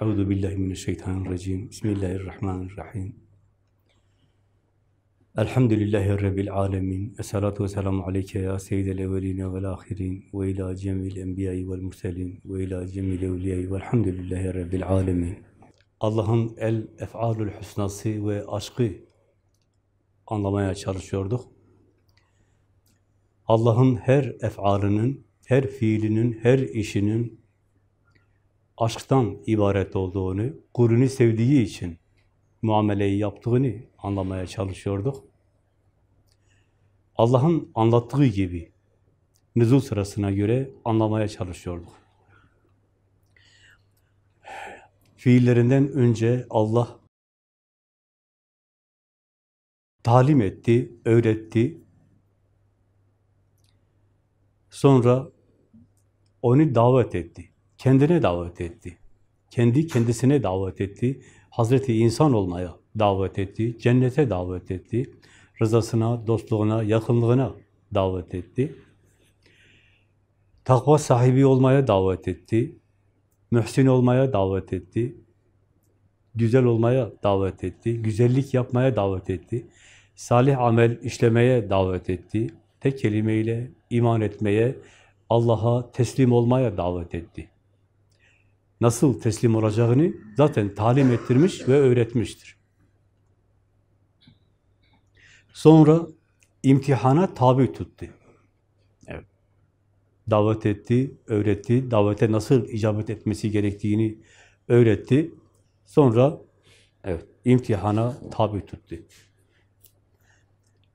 Euzu billahi mineşşeytanirracim. Bismillahirrahmanirrahim. Elhamdülillahi rabbil alamin. Essalatu vesselamu aleyke ya seyyidel evvelin ve'l ahirin ve ila cemil enbiya'i ve'l murselin ve ila cemil evliya'i ve'lhamdülillahi rabbil alamin. Allah'ın el ef'alül husnası ve aşkı anlamaya çalışıyorduk. Allah'ın her ef'alının, her fiilinin, her işinin aşktan ibaret olduğunu, kulünü sevdiği için muameleyi yaptığını anlamaya çalışıyorduk. Allah'ın anlattığı gibi nüzul sırasına göre anlamaya çalışıyorduk. Fiillerinden önce Allah talim etti, öğretti. Sonra onu davet etti. Kendine davet etti. Kendi kendisine davet etti. Hazreti insan olmaya davet etti. Cennete davet etti. Rızasına, dostluğuna, yakınlığına davet etti. Takva sahibi olmaya davet etti. Mühsin olmaya davet etti. Güzel olmaya davet etti. Güzellik yapmaya davet etti. Salih amel işlemeye davet etti. Tek kelimeyle iman etmeye, Allah'a teslim olmaya davet etti. Nasıl teslim olacağını zaten talim ettirmiş ve öğretmiştir. Sonra imtihana tabi tuttu. Evet. Davet etti, öğretti, davete nasıl icabet etmesi gerektiğini öğretti. Sonra evet imtihana tabi tuttu.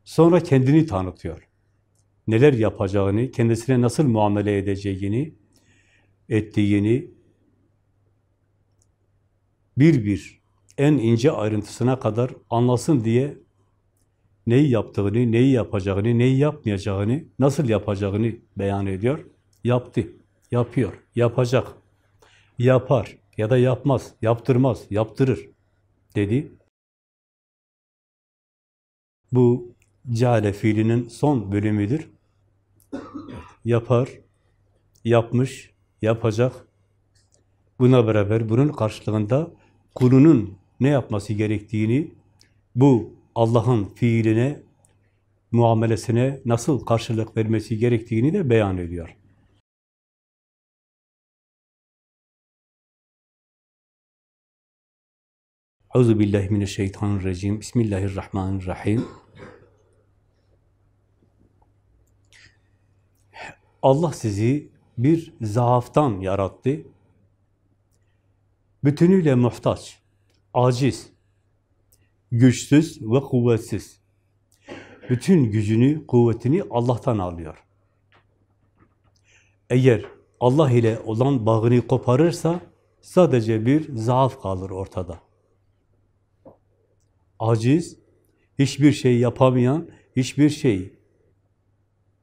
Sonra kendini tanıtıyor. Neler yapacağını, kendisine nasıl muamele edeceğini, ettiğini, bir bir en ince ayrıntısına kadar anlasın diye neyi yaptığını, neyi yapacağını, neyi yapmayacağını, nasıl yapacağını beyan ediyor. Yaptı, yapıyor, yapacak, yapar ya da yapmaz, yaptırmaz, yaptırır dedi. Bu ceale fiilinin son bölümüdür. Yapar, yapmış, yapacak. Buna beraber bunun karşılığında kulunun ne yapması gerektiğini, bu Allah'ın fiiline, muamelesine nasıl karşılık vermesi gerektiğini de beyan ediyor. Euzu billahi mineşşeytanirracim. Bismillahirrahmanirrahim. Allah sizi bir zaaftan yarattı. Bütünüyle muhtaç, aciz, güçsüz ve kuvvetsiz. Bütün gücünü, kuvvetini Allah'tan alıyor. Eğer Allah ile olan bağını koparırsa sadece bir zaaf kalır ortada. Aciz, hiçbir şey yapamayan, hiçbir şey,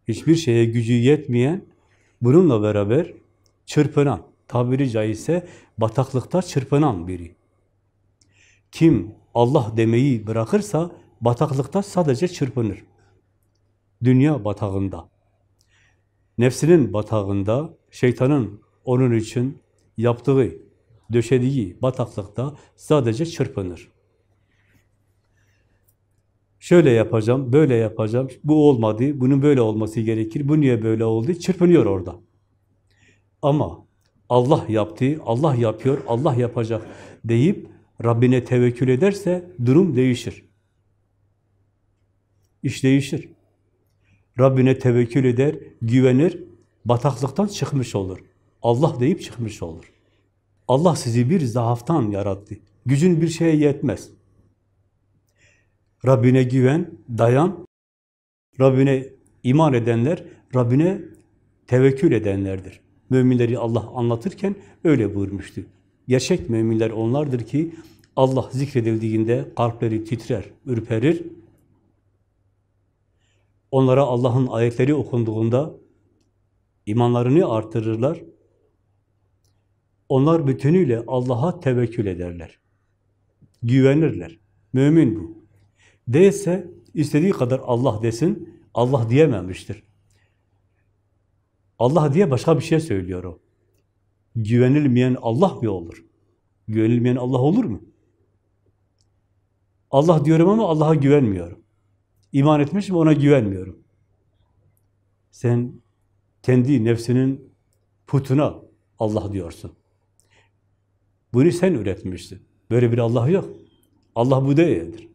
hiçbir şeye gücü yetmeyen, bununla beraber çırpınan, tabiri caizse bataklıkta çırpınan biri. Kim Allah demeyi bırakırsa bataklıkta sadece çırpınır. Dünya batağında, nefsinin batağında, şeytanın onun için yaptığı, döşediği bataklıkta sadece çırpınır. Şöyle yapacağım, böyle yapacağım, bu olmadı, bunun böyle olması gerekir, bu niye böyle oldu? Çırpınıyor orada. Ama Allah yaptı, Allah yapıyor, Allah yapacak deyip Rabbine tevekkül ederse durum değişir. İş değişir. Rabbine tevekkül eder, güvenir, bataklıktan çıkmış olur. Allah deyip çıkmış olur. Allah sizi bir zaaftan yarattı. Gücün bir şeye yetmez. Rabbine güven, dayan. Rabbine iman edenler, Rabbine tevekkül edenlerdir. Müminleri Allah anlatırken öyle buyurmuştu. Gerçek müminler onlardır ki Allah zikredildiğinde kalpleri titrer, ürperir. Onlara Allah'ın ayetleri okunduğunda imanlarını artırırlar. Onlar bütünüyle Allah'a tevekkül ederler. Güvenirler. Mümin bu. Değilse istediği kadar Allah desin, Allah diyememiştir. Allah diye başka bir şey söylüyor o. Güvenilmeyen Allah mı olur? Güvenilmeyen Allah olur mu? Allah diyorum ama Allah'a güvenmiyorum. İman etmişim ona güvenmiyorum. Sen kendi nefsinin putuna Allah diyorsun. Bunu sen üretmişsin. Böyle bir Allah yok. Allah bu değildir.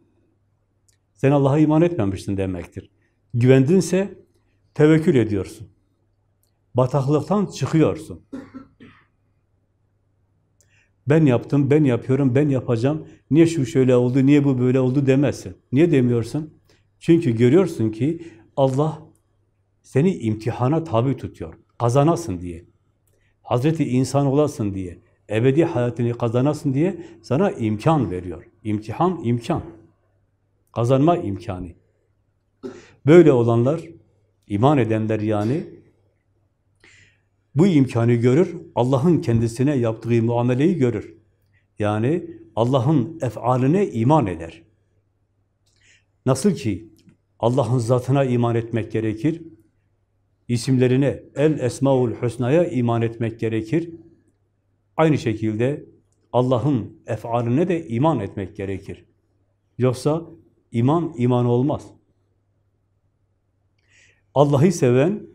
Sen Allah'a iman etmemişsin demektir. Güvendinse tevekkül ediyorsun. Bataklıktan çıkıyorsun. Ben yaptım, ben yapıyorum, ben yapacağım. Niye şu şöyle oldu, niye bu böyle oldu demezsin. Niye demiyorsun? Çünkü görüyorsun ki Allah seni imtihana tabi tutuyor. Kazanasın diye. Hazreti insan olasın diye. Ebedi hayatını kazanasın diye sana imkan veriyor. İmtihan, imkan. Kazanma imkanı. Böyle olanlar, iman edenler yani, bu imkanı görür, Allah'ın kendisine yaptığı muameleyi görür. Yani Allah'ın ef'aline iman eder. Nasıl ki Allah'ın zatına iman etmek gerekir, isimlerine, el esmaul husnaya iman etmek gerekir. Aynı şekilde Allah'ın ef'aline de iman etmek gerekir. Yoksa iman, iman olmaz. Allah'ı seven,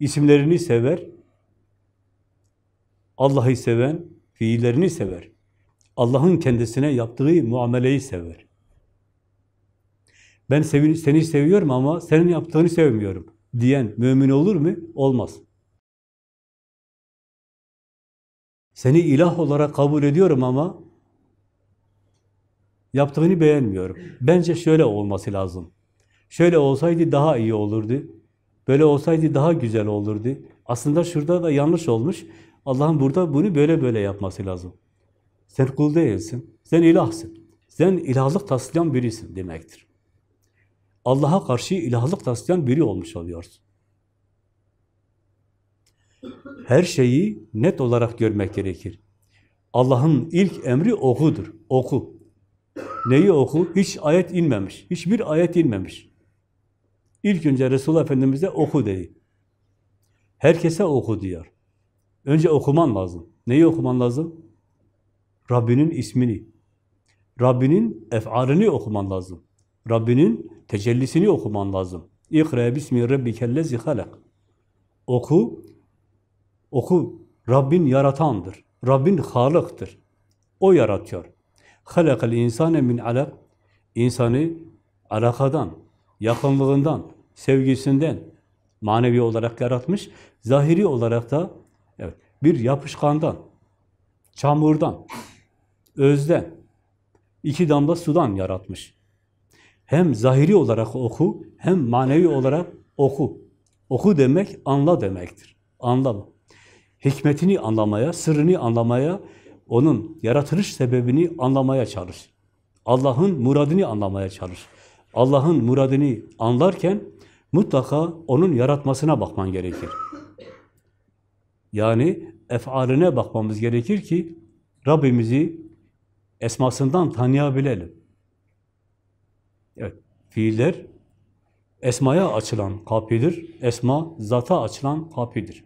isimlerini sever, Allah'ı seven, fiillerini sever. Allah'ın kendisine yaptığı muameleyi sever. Ben seni seviyorum ama senin yaptığını sevmiyorum diyen mümin olur mu? Olmaz. Seni ilah olarak kabul ediyorum ama yaptığını beğenmiyorum. Bence şöyle olması lazım. Şöyle olsaydı daha iyi olurdu. Böyle olsaydı daha güzel olurdu. Aslında şurada da yanlış olmuş. Allah'ın burada bunu böyle böyle yapması lazım. Sen kul değilsin. Sen ilahsın. Sen ilahlık taslayan birisin demektir. Allah'a karşı ilahlık taslayan biri olmuş oluyorsun. Her şeyi net olarak görmek gerekir. Allah'ın ilk emri okudur. Oku. Neyi oku? Hiç ayet inmemiş. Hiçbir ayet inmemiş. İlk önce Resulullah Efendimiz'e oku dedi. Herkese oku diyor. Önce okuman lazım. Neyi okuman lazım? Rabbinin ismini. Rabbinin ef'alini okuman lazım. Rabbinin tecellisini okuman lazım. İkra bismi rabbikellezi halak. Oku. Oku. Rabbin yaratandır. Rabbin halıktır. O yaratıyor. Halakal insane min alak. İnsanı alakadan, yakınlığından, sevgisinden manevi olarak yaratmış. Zahiri olarak da evet, bir yapışkandan, çamurdan, özden, iki damla sudan yaratmış. Hem zahiri olarak oku, hem manevi olarak oku. Oku demek, anla demektir. Anlama. Hikmetini anlamaya, sırrını anlamaya, onun yaratılış sebebini anlamaya çalış. Allah'ın muradını anlamaya çalış. Allah'ın muradını anlarken mutlaka onun yaratmasına bakman gerekir. Yani efaline bakmamız gerekir ki Rabbimizi esmasından tanıyabilelim. Evet, fiiller esmaya açılan kapıdır. Esma zata açılan kapıdır.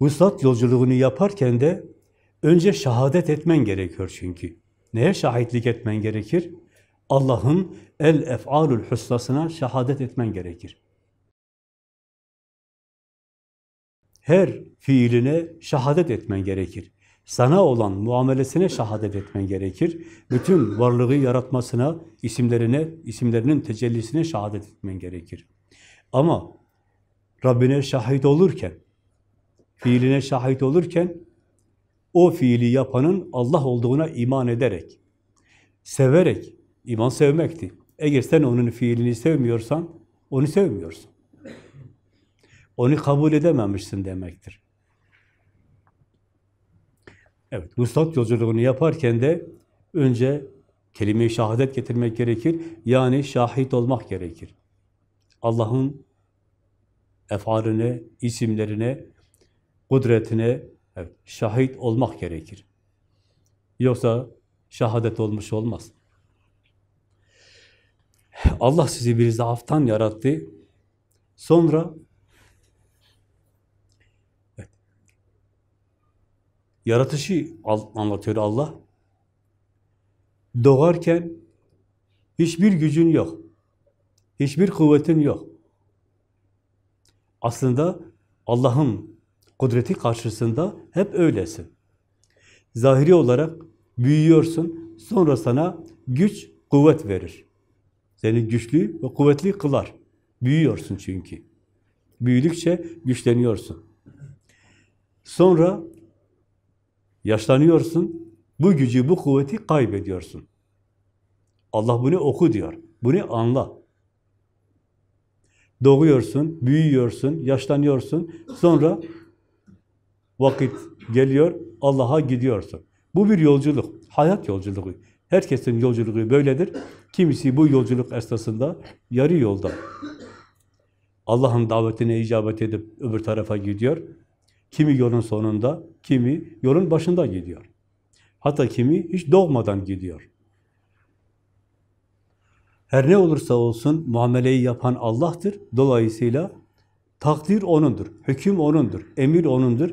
Vuslat yolculuğunu yaparken de önce şehadet etmen gerekiyor çünkü. Neye şahitlik etmen gerekir? Allah'ın el ef'alül husnasına şehadet etmen gerekir. Her fiiline şehadet etmen gerekir. Sana olan muamelesine şehadet etmen gerekir. Bütün varlığı yaratmasına, isimlerine, isimlerinin tecellisine şehadet etmen gerekir. Ama Rabbine şahit olurken, fiiline şahit olurken, o fiili yapanın Allah olduğuna iman ederek, severek, iman sevmekti. Eğer sen onun fiilini sevmiyorsan, onu sevmiyorsun. Onu kabul edememişsin demektir. Evet, vuslat yolculuğunu yaparken de önce kelime-i şehadet getirmek gerekir. Yani şahit olmak gerekir. Allah'ın efaline, isimlerine, kudretine evet, şahit olmak gerekir. Yoksa şehadet olmuş olmaz. Allah sizi bir zaaftan yarattı. Sonra Yaratışı anlatıyor Allah. Doğarken hiçbir gücün yok. Hiçbir kuvvetin yok. Aslında Allah'ın kudreti karşısında hep öylesin. Zahiri olarak büyüyorsun, sonra sana güç, kuvvet verir. Seni güçlü ve kuvvetli kılar. Büyüyorsun çünkü. Büyüdükçe güçleniyorsun. Sonra yaşlanıyorsun, bu gücü, bu kuvveti kaybediyorsun. Allah bunu oku diyor, bunu anla. Doğuyorsun, büyüyorsun, yaşlanıyorsun, sonra vakit geliyor, Allah'a gidiyorsun. Bu bir yolculuk, hayat yolculuğu. Herkesin yolculuğu böyledir. Kimisi bu yolculuk esnasında yarı yolda Allah'ın davetine icabet edip öbür tarafa gidiyor. Kimi yolun sonunda, kimi yolun başında gidiyor. Hatta kimi hiç doğmadan gidiyor. Her ne olursa olsun muameleyi yapan Allah'tır. Dolayısıyla takdir O'nundur, hüküm O'nundur, emir O'nundur.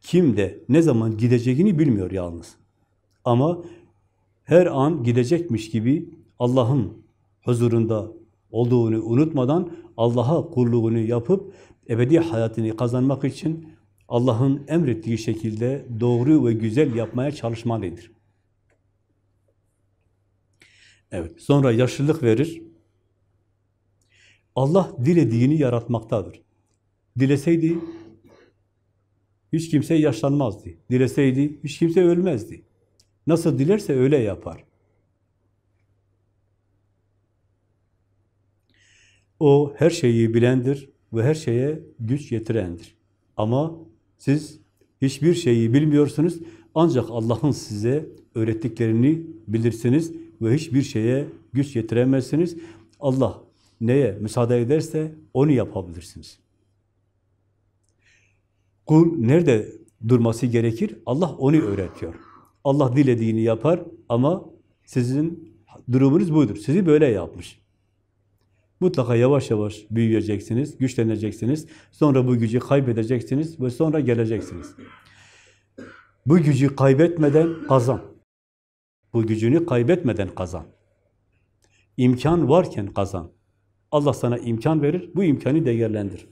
Kim de ne zaman gideceğini bilmiyor yalnız. Ama her an gidecekmiş gibi Allah'ın huzurunda olduğunu unutmadan Allah'a kulluğunu yapıp ebedi hayatını kazanmak için Allah'ın emrettiği şekilde doğru ve güzel yapmaya çalışmalıdır. Evet, sonra yaşlılık verir. Allah dilediğini yaratmaktadır. Dileseydi hiç kimse yaşlanmazdı. Dileseydi hiç kimse ölmezdi. Nasıl dilerse öyle yapar. O her şeyi bilendir ve her şeye güç yetirendir. Ama siz hiçbir şeyi bilmiyorsunuz. Ancak Allah'ın size öğrettiklerini bilirsiniz ve hiçbir şeye güç yetiremezsiniz. Allah neye müsaade ederse onu yapabilirsiniz. Kul nerede durması gerekir? Allah onu öğretiyor. Allah dilediğini yapar ama sizin durumunuz budur. Sizi böyle yapmış. Mutlaka yavaş yavaş büyüyeceksiniz, güçleneceksiniz. Sonra bu gücü kaybedeceksiniz ve sonra geleceksiniz. Bu gücü kaybetmeden kazan. Bu gücünü kaybetmeden kazan. İmkan varken kazan. Allah sana imkan verir, bu imkanı değerlendir.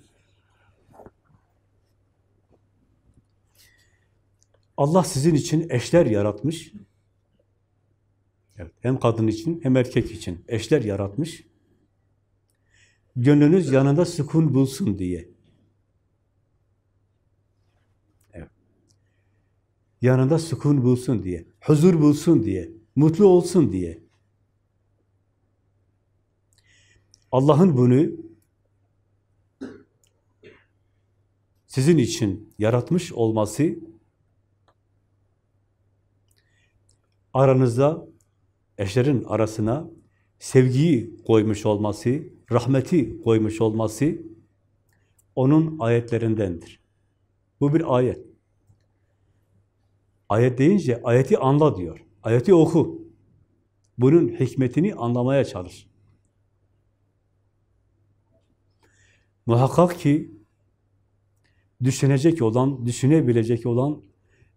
Allah sizin için eşler yaratmış. Evet, hem kadın için hem erkek için eşler yaratmış. Gönlünüz yanında sükun bulsun diye. Yanında sükun bulsun diye, huzur bulsun diye, mutlu olsun diye. Allah'ın bunu sizin için yaratmış olması aranızda eşlerin arasına sevgiyi koymuş olması, rahmeti koymuş olması onun ayetlerindendir. Bu bir ayet. Ayet deyince ayeti anla diyor. Ayeti oku. Bunun hikmetini anlamaya çalış. Muhakkak ki düşünecek olan, düşünebilecek olan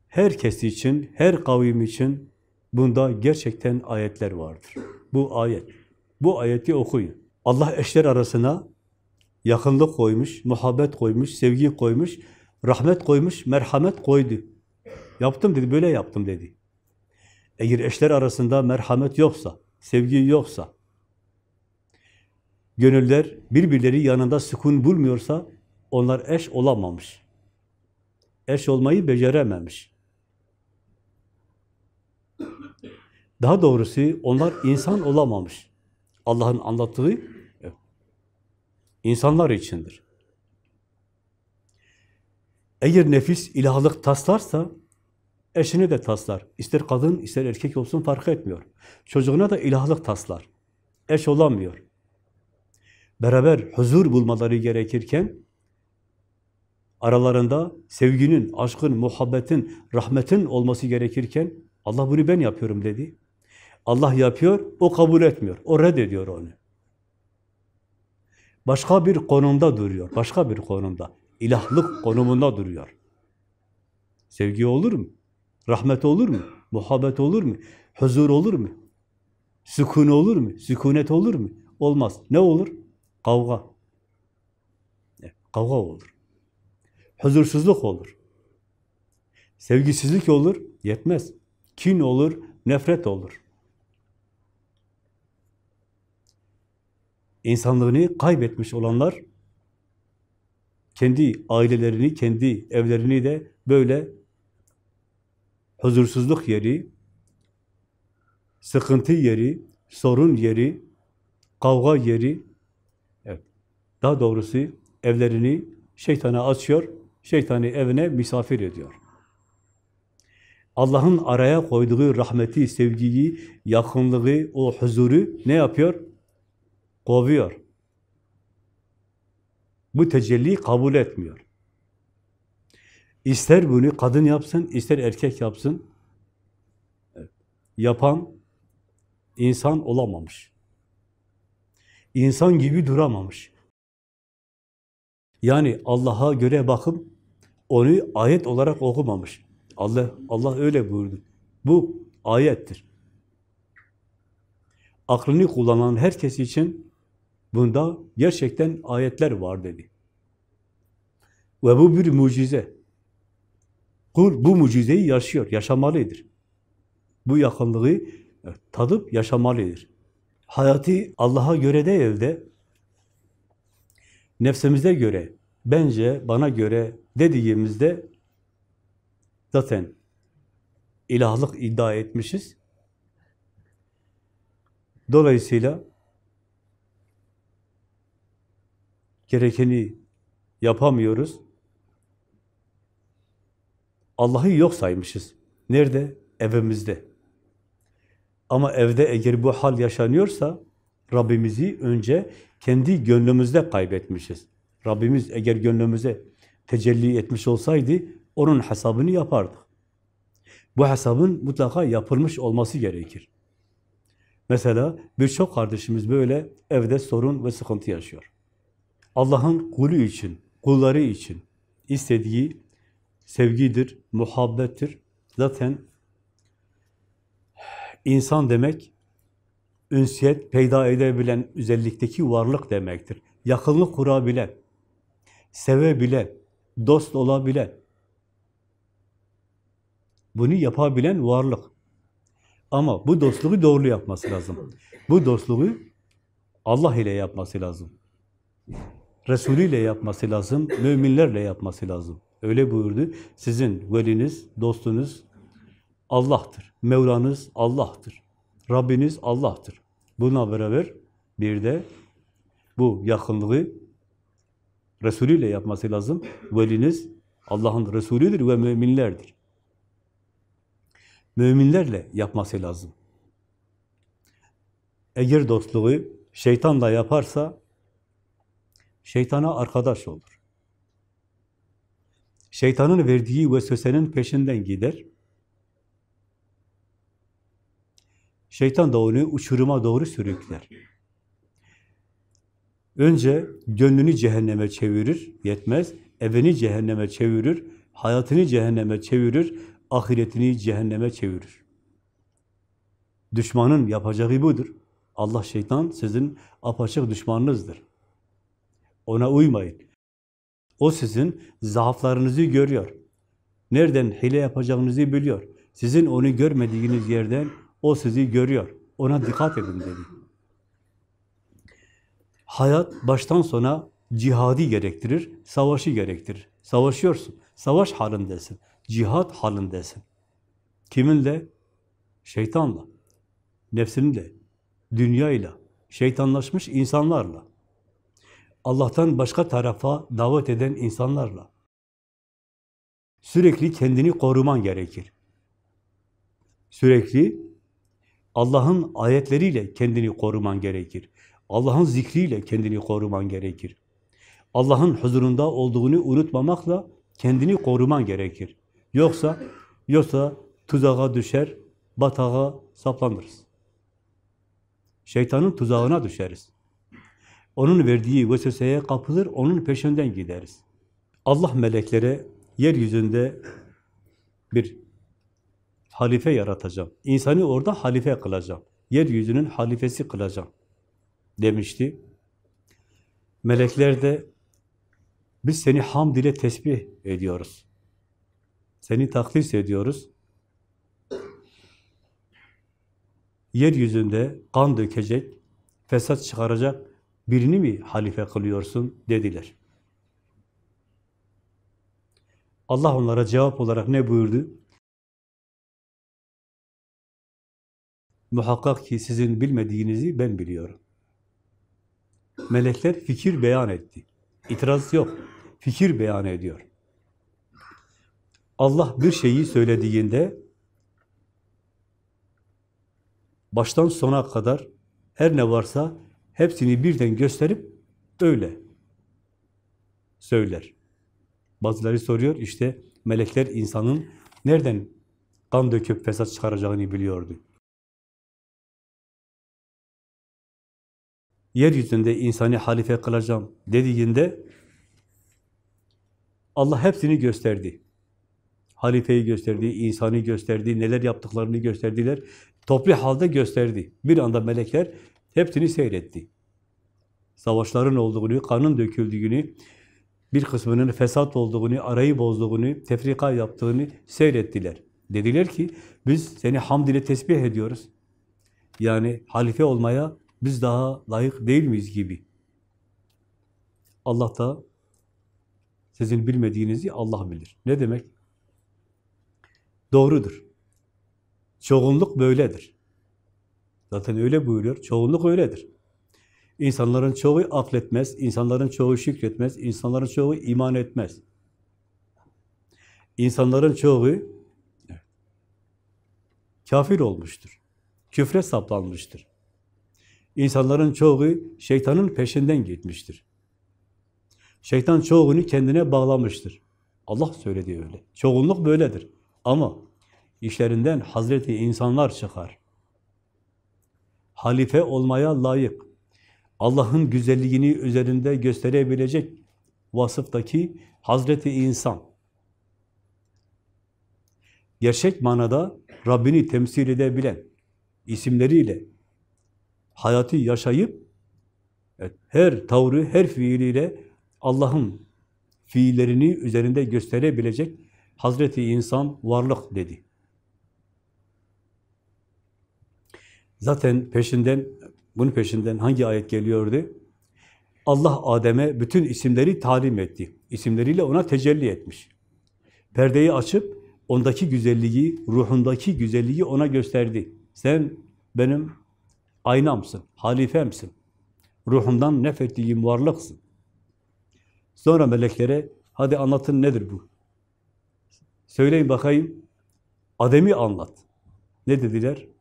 herkes için, her kavim için bunda gerçekten ayetler vardır. Bu ayet. Bu ayeti okuyun. Allah eşler arasına yakınlık koymuş, muhabbet koymuş, sevgi koymuş, rahmet koymuş, merhamet koydu. Yaptım dedi, böyle yaptım dedi. Eğer eşler arasında merhamet yoksa, sevgi yoksa, gönüller birbirleri yanında sükun bulmuyorsa, onlar eş olamamış. Eş olmayı becerememiş. Daha doğrusu onlar insan olamamış. Allah'ın anlattığı insanlar içindir. Eğer nefis ilahlık taslarsa eşini de taslar. İster kadın ister erkek olsun fark etmiyor. Çocuğuna da ilahlık taslar. Eş olamıyor. Beraber huzur bulmaları gerekirken aralarında sevginin, aşkın, muhabbetin, rahmetin olması gerekirken Allah bunu ben yapıyorum dedi. Allah yapıyor, o kabul etmiyor. O reddediyor onu. Başka bir konumda duruyor. Başka bir konumda. İlahlık konumunda duruyor. Sevgi olur mu? Rahmet olur mu? Muhabbet olur mu? Huzur olur mu? Sükun olur mu? Sükunet olur mu? Olmaz. Ne olur? Kavga. Evet, Kavga olur. Huzursuzluk olur. Sevgisizlik olur, yetmez. Kin olur, nefret olur. İnsanlığını kaybetmiş olanlar kendi ailelerini, kendi evlerini de böyle huzursuzluk yeri, sıkıntı yeri, sorun yeri, kavga yeri, evet, daha doğrusu evlerini şeytana açıyor, şeytani evine misafir ediyor. Allah'ın araya koyduğu rahmeti, sevgiyi, yakınlığı, o huzuru ne yapıyor? Kovuyor. Bu tecelliyi kabul etmiyor. İster bunu kadın yapsın, ister erkek yapsın. Yapan insan olamamış. İnsan gibi duramamış. Yani Allah'a göre bakıp onu ayet olarak okumamış. Allah Allah öyle buyurdu. Bu ayettir. Aklını kullanan herkes için bunda gerçekten ayetler var dedi. Ve bu bir mucize. Kul bu mucizeyi yaşıyor, yaşamalıdır. Bu yakınlığı tadıp yaşamalıdır. Hayatı Allah'a göre değil de nefsimize göre, bence, bana göre dediğimizde zaten ilahlık iddia etmişiz. Dolayısıyla gerekeni yapamıyoruz. Allah'ı yok saymışız. Nerede? Evimizde. Ama evde eğer bu hal yaşanıyorsa Rabbimizi önce kendi gönlümüzde kaybetmişiz. Rabbimiz eğer gönlümüze tecelli etmiş olsaydı onun hesabını yapardık. Bu hesabın mutlaka yapılmış olması gerekir. Mesela birçok kardeşimiz böyle evde sorun ve sıkıntı yaşıyor. Allah'ın kulu için, kulları için istediği sevgidir, muhabbettir. Zaten insan demek, ünsiyet peyda edebilen özellikteki varlık demektir. Yakınlık kurabilen, sevebilen, dost olabilen, bunu yapabilen varlık. Ama bu dostluğu doğru yapması lazım. Bu dostluğu Allah ile yapması lazım. Resulü ile yapması lazım, müminlerle yapması lazım. Öyle buyurdu. Sizin veliniz, dostunuz Allah'tır. Mevlanız Allah'tır. Rabbiniz Allah'tır. Buna beraber bir de bu yakınlığı Resulü ile yapması lazım. Veliniz Allah'ın Resulüdür ve müminlerdir. Müminlerle yapması lazım. Eğer dostluğu şeytanla yaparsa şeytana arkadaş olur. Şeytanın verdiği vesvesenin peşinden gider. Şeytan da onu uçuruma doğru sürükler. Önce gönlünü cehenneme çevirir, yetmez. Evini cehenneme çevirir, hayatını cehenneme çevirir, ahiretini cehenneme çevirir. Düşmanın yapacağı budur. Allah şeytan sizin apaçık düşmanınızdır. Ona uymayın. O sizin zaaflarınızı görüyor. Nereden hile yapacağınızı biliyor. Sizin onu görmediğiniz yerden o sizi görüyor. Ona dikkat edin dedi. Hayat baştan sona cihadi gerektirir, savaşı gerektirir. Savaşıyorsun, savaş halindesin, cihat halindesin. Kiminle? Şeytanla, nefsinle, dünyayla, şeytanlaşmış insanlarla. Allah'tan başka tarafa davet eden insanlarla. Sürekli kendini koruman gerekir. Sürekli Allah'ın ayetleriyle kendini koruman gerekir. Allah'ın zikriyle kendini koruman gerekir. Allah'ın huzurunda olduğunu unutmamakla kendini koruman gerekir. Yoksa yoksa tuzağa düşer, batağa saplanırız. Şeytanın tuzağına düşeriz. Onun verdiği vesveseye kapılır, onun peşinden gideriz. Allah meleklere yeryüzünde bir halife yaratacağım. İnsanı orada halife kılacağım. Yeryüzünün halifesi kılacağım demişti. Melekler de biz seni hamd ile tesbih ediyoruz. Seni takdis ediyoruz. Yeryüzünde kan dökecek, fesat çıkaracak birini mi halife kılıyorsun dediler. Allah onlara cevap olarak ne buyurdu? Muhakkak ki sizin bilmediğinizi ben biliyorum. Melekler fikir beyan etti. İtiraz yok. Fikir beyan ediyor. Allah bir şeyi söylediğinde baştan sona kadar her ne varsa hepsini birden gösterip öyle söyler. Bazıları soruyor işte melekler insanın nereden kan döküp fesat çıkaracağını biliyordu. Yeryüzünde insanı halife kılacağım dediğinde Allah hepsini gösterdi. Halifeyi gösterdi, insanı gösterdi, neler yaptıklarını gösterdiler. Toplu halde gösterdi. Bir anda melekler hepsini seyretti. Savaşların olduğunu, kanın döküldüğünü, bir kısmının fesat olduğunu, arayı bozduğunu, tefrika yaptığını seyrettiler. Dediler ki, biz seni hamd ile tesbih ediyoruz. Yani halife olmaya biz daha layık değil miyiz gibi. Allah da sizin bilmediğinizi Allah bilir. Ne demek? Doğrudur. Çoğunluk böyledir. Zaten öyle buyuruyor. Çoğunluk öyledir. İnsanların çoğu akletmez, insanların çoğu şükretmez, insanların çoğu iman etmez. İnsanların çoğu kafir olmuştur. Küfre saplanmıştır. İnsanların çoğu şeytanın peşinden gitmiştir. Şeytan çoğunu kendine bağlamıştır. Allah söyledi öyle. Çoğunluk böyledir. Ama işlerinden Hazreti insanlar çıkar. Halife olmaya layık. Allah'ın güzelliğini üzerinde gösterebilecek vasıftaki Hazreti insan. Gerçek manada Rabbini temsil edebilen isimleriyle hayatı yaşayıp evet, her tavrı, her fiiliyle Allah'ın fiillerini üzerinde gösterebilecek Hazreti insan varlık dedi. Zaten peşinden, bunun peşinden hangi ayet geliyordu? Allah Adem'e bütün isimleri talim etti. İsimleriyle ona tecelli etmiş. Perdeyi açıp ondaki güzelliği, ruhundaki güzelliği ona gösterdi. Sen benim aynamsın, halifemsin. Ruhumdan nefettiğim varlıksın. Sonra meleklere, hadi anlatın nedir bu? Söyleyin bakayım, Adem'i anlat. Ne dediler?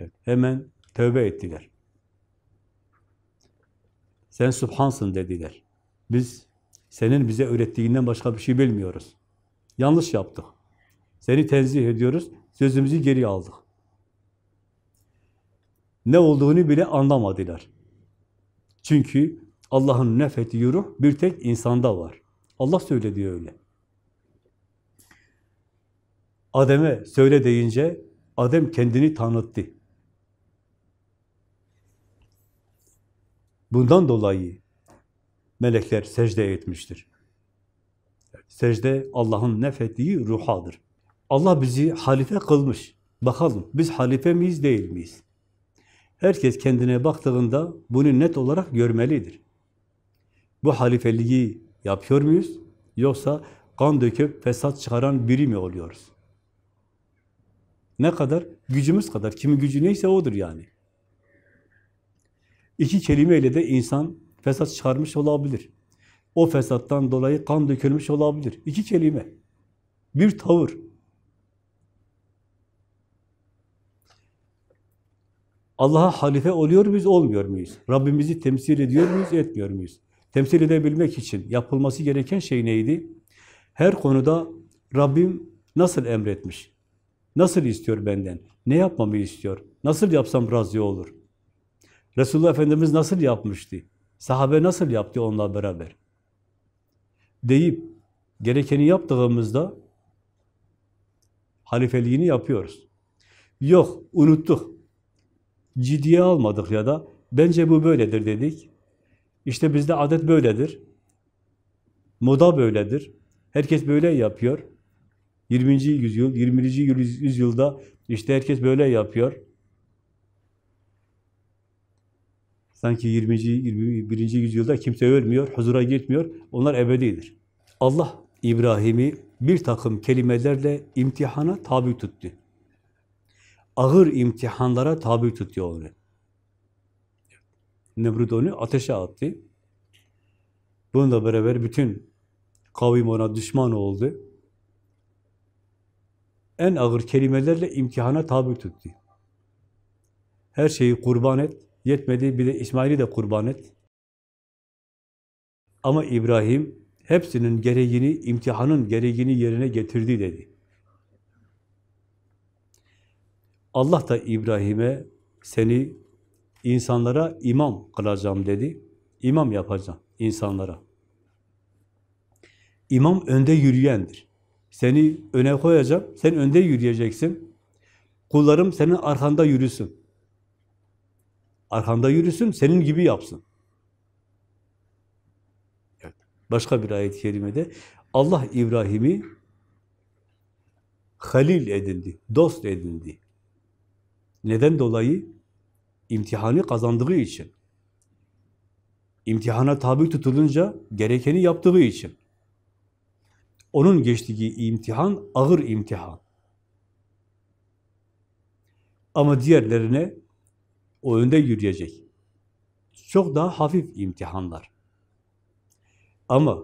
Evet, hemen tövbe ettiler. Sen subhansın dediler. Biz senin bize öğrettiğinden başka bir şey bilmiyoruz. Yanlış yaptık. Seni tenzih ediyoruz, sözümüzü geri aldık. Ne olduğunu bile anlamadılar. Çünkü Allah'ın nefettiği ruh bir tek insanda var. Allah söyledi öyle. Adem'e söyle deyince Adem kendini tanıttı. Bundan dolayı melekler secde etmiştir. Secde Allah'ın nefettiği ruhadır. Allah bizi halife kılmış. Bakalım biz halife miyiz değil miyiz? Herkes kendine baktığında bunu net olarak görmelidir. Bu halifeliği yapıyor muyuz? Yoksa kan döküp fesat çıkaran biri mi oluyoruz? Ne kadar? Gücümüz kadar. Kimin gücü neyse odur yani. İki kelimeyle de insan fesat çıkarmış olabilir. O fesattan dolayı kan dökülmüş olabilir. İki kelime. Bir tavır. Allah'a halife oluyor muyuz, olmuyor muyuz? Rabbimizi temsil ediyor muyuz, etmiyor muyuz? Temsil edebilmek için yapılması gereken şey neydi? Her konuda Rabbim nasıl emretmiş? Nasıl istiyor benden? Ne yapmamı istiyor? Nasıl yapsam razı olur? Resulullah Efendimiz nasıl yapmıştı? Sahabe nasıl yaptı onunla beraber? Deyip gerekeni yaptığımızda halifeliğini yapıyoruz. Yok, unuttuk. Ciddiye almadık ya da bence bu böyledir dedik. İşte bizde adet böyledir. Moda böyledir. Herkes böyle yapıyor. 20. yüzyıl, 20. yüzyılda işte herkes böyle yapıyor. Sanki 20. 21. yüzyılda kimse ölmüyor, huzura gitmiyor. Onlar ebedidir. Allah İbrahim'i bir takım kelimelerle imtihana tabi tuttu. Ağır imtihanlara tabi tutuyor onu. Nemrut onu ateşe attı. Bununla beraber bütün kavim ona düşman oldu. En ağır kelimelerle imtihana tabi tuttu. Her şeyi kurban et, yetmedi bir de İsmail'i de kurban et. Ama İbrahim hepsinin gereğini, imtihanın gereğini yerine getirdi dedi. Allah da İbrahim'e seni insanlara imam kılacağım dedi. İmam yapacağım insanlara. İmam önde yürüyendir. Seni öne koyacağım, sen önde yürüyeceksin. Kullarım senin arkanda yürüsün. Arkanda yürüsün, senin gibi yapsın. Başka bir ayet-i kerimede Allah İbrahim'i halil edindi, dost edindi. Neden dolayı? İmtihanı kazandığı için. İmtihana tabi tutulunca gerekeni yaptığı için. Onun geçtiği imtihan ağır imtihan. Ama diğerlerine o önde yürüyecek. Çok daha hafif imtihanlar. Ama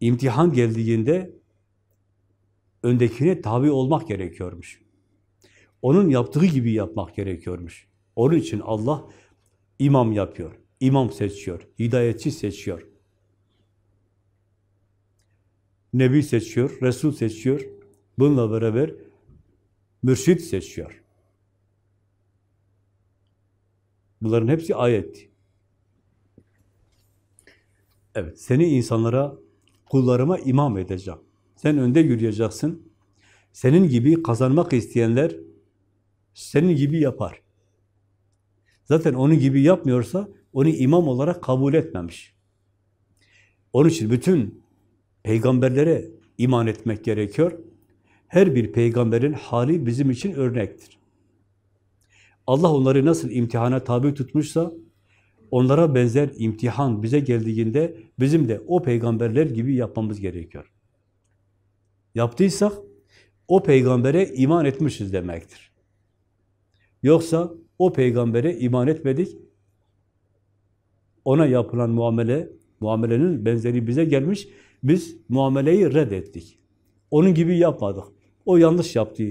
imtihan geldiğinde öndekine tabi olmak gerekiyormuş. Onun yaptığı gibi yapmak gerekiyormuş. Onun için Allah imam yapıyor, imam seçiyor, hidayetçi seçiyor. Nebi seçiyor, Resul seçiyor. Bununla beraber mürşit seçiyor. Bunların hepsi ayet. Evet, seni insanlara, kullarıma imam edeceğim. Sen önde yürüyeceksin. Senin gibi kazanmak isteyenler senin gibi yapar. Zaten onun gibi yapmıyorsa onu imam olarak kabul etmemiş. Onun için bütün peygamberlere iman etmek gerekiyor. Her bir peygamberin hali bizim için örnektir. Allah onları nasıl imtihana tabi tutmuşsa, onlara benzer imtihan bize geldiğinde bizim de o peygamberler gibi yapmamız gerekiyor. Yaptıysak, o peygambere iman etmişiz demektir. Yoksa o peygambere iman etmedik, ona yapılan muamele, muamelenin benzeri bize gelmiş, biz muameleyi reddettik. Onun gibi yapmadık. O yanlış yaptı,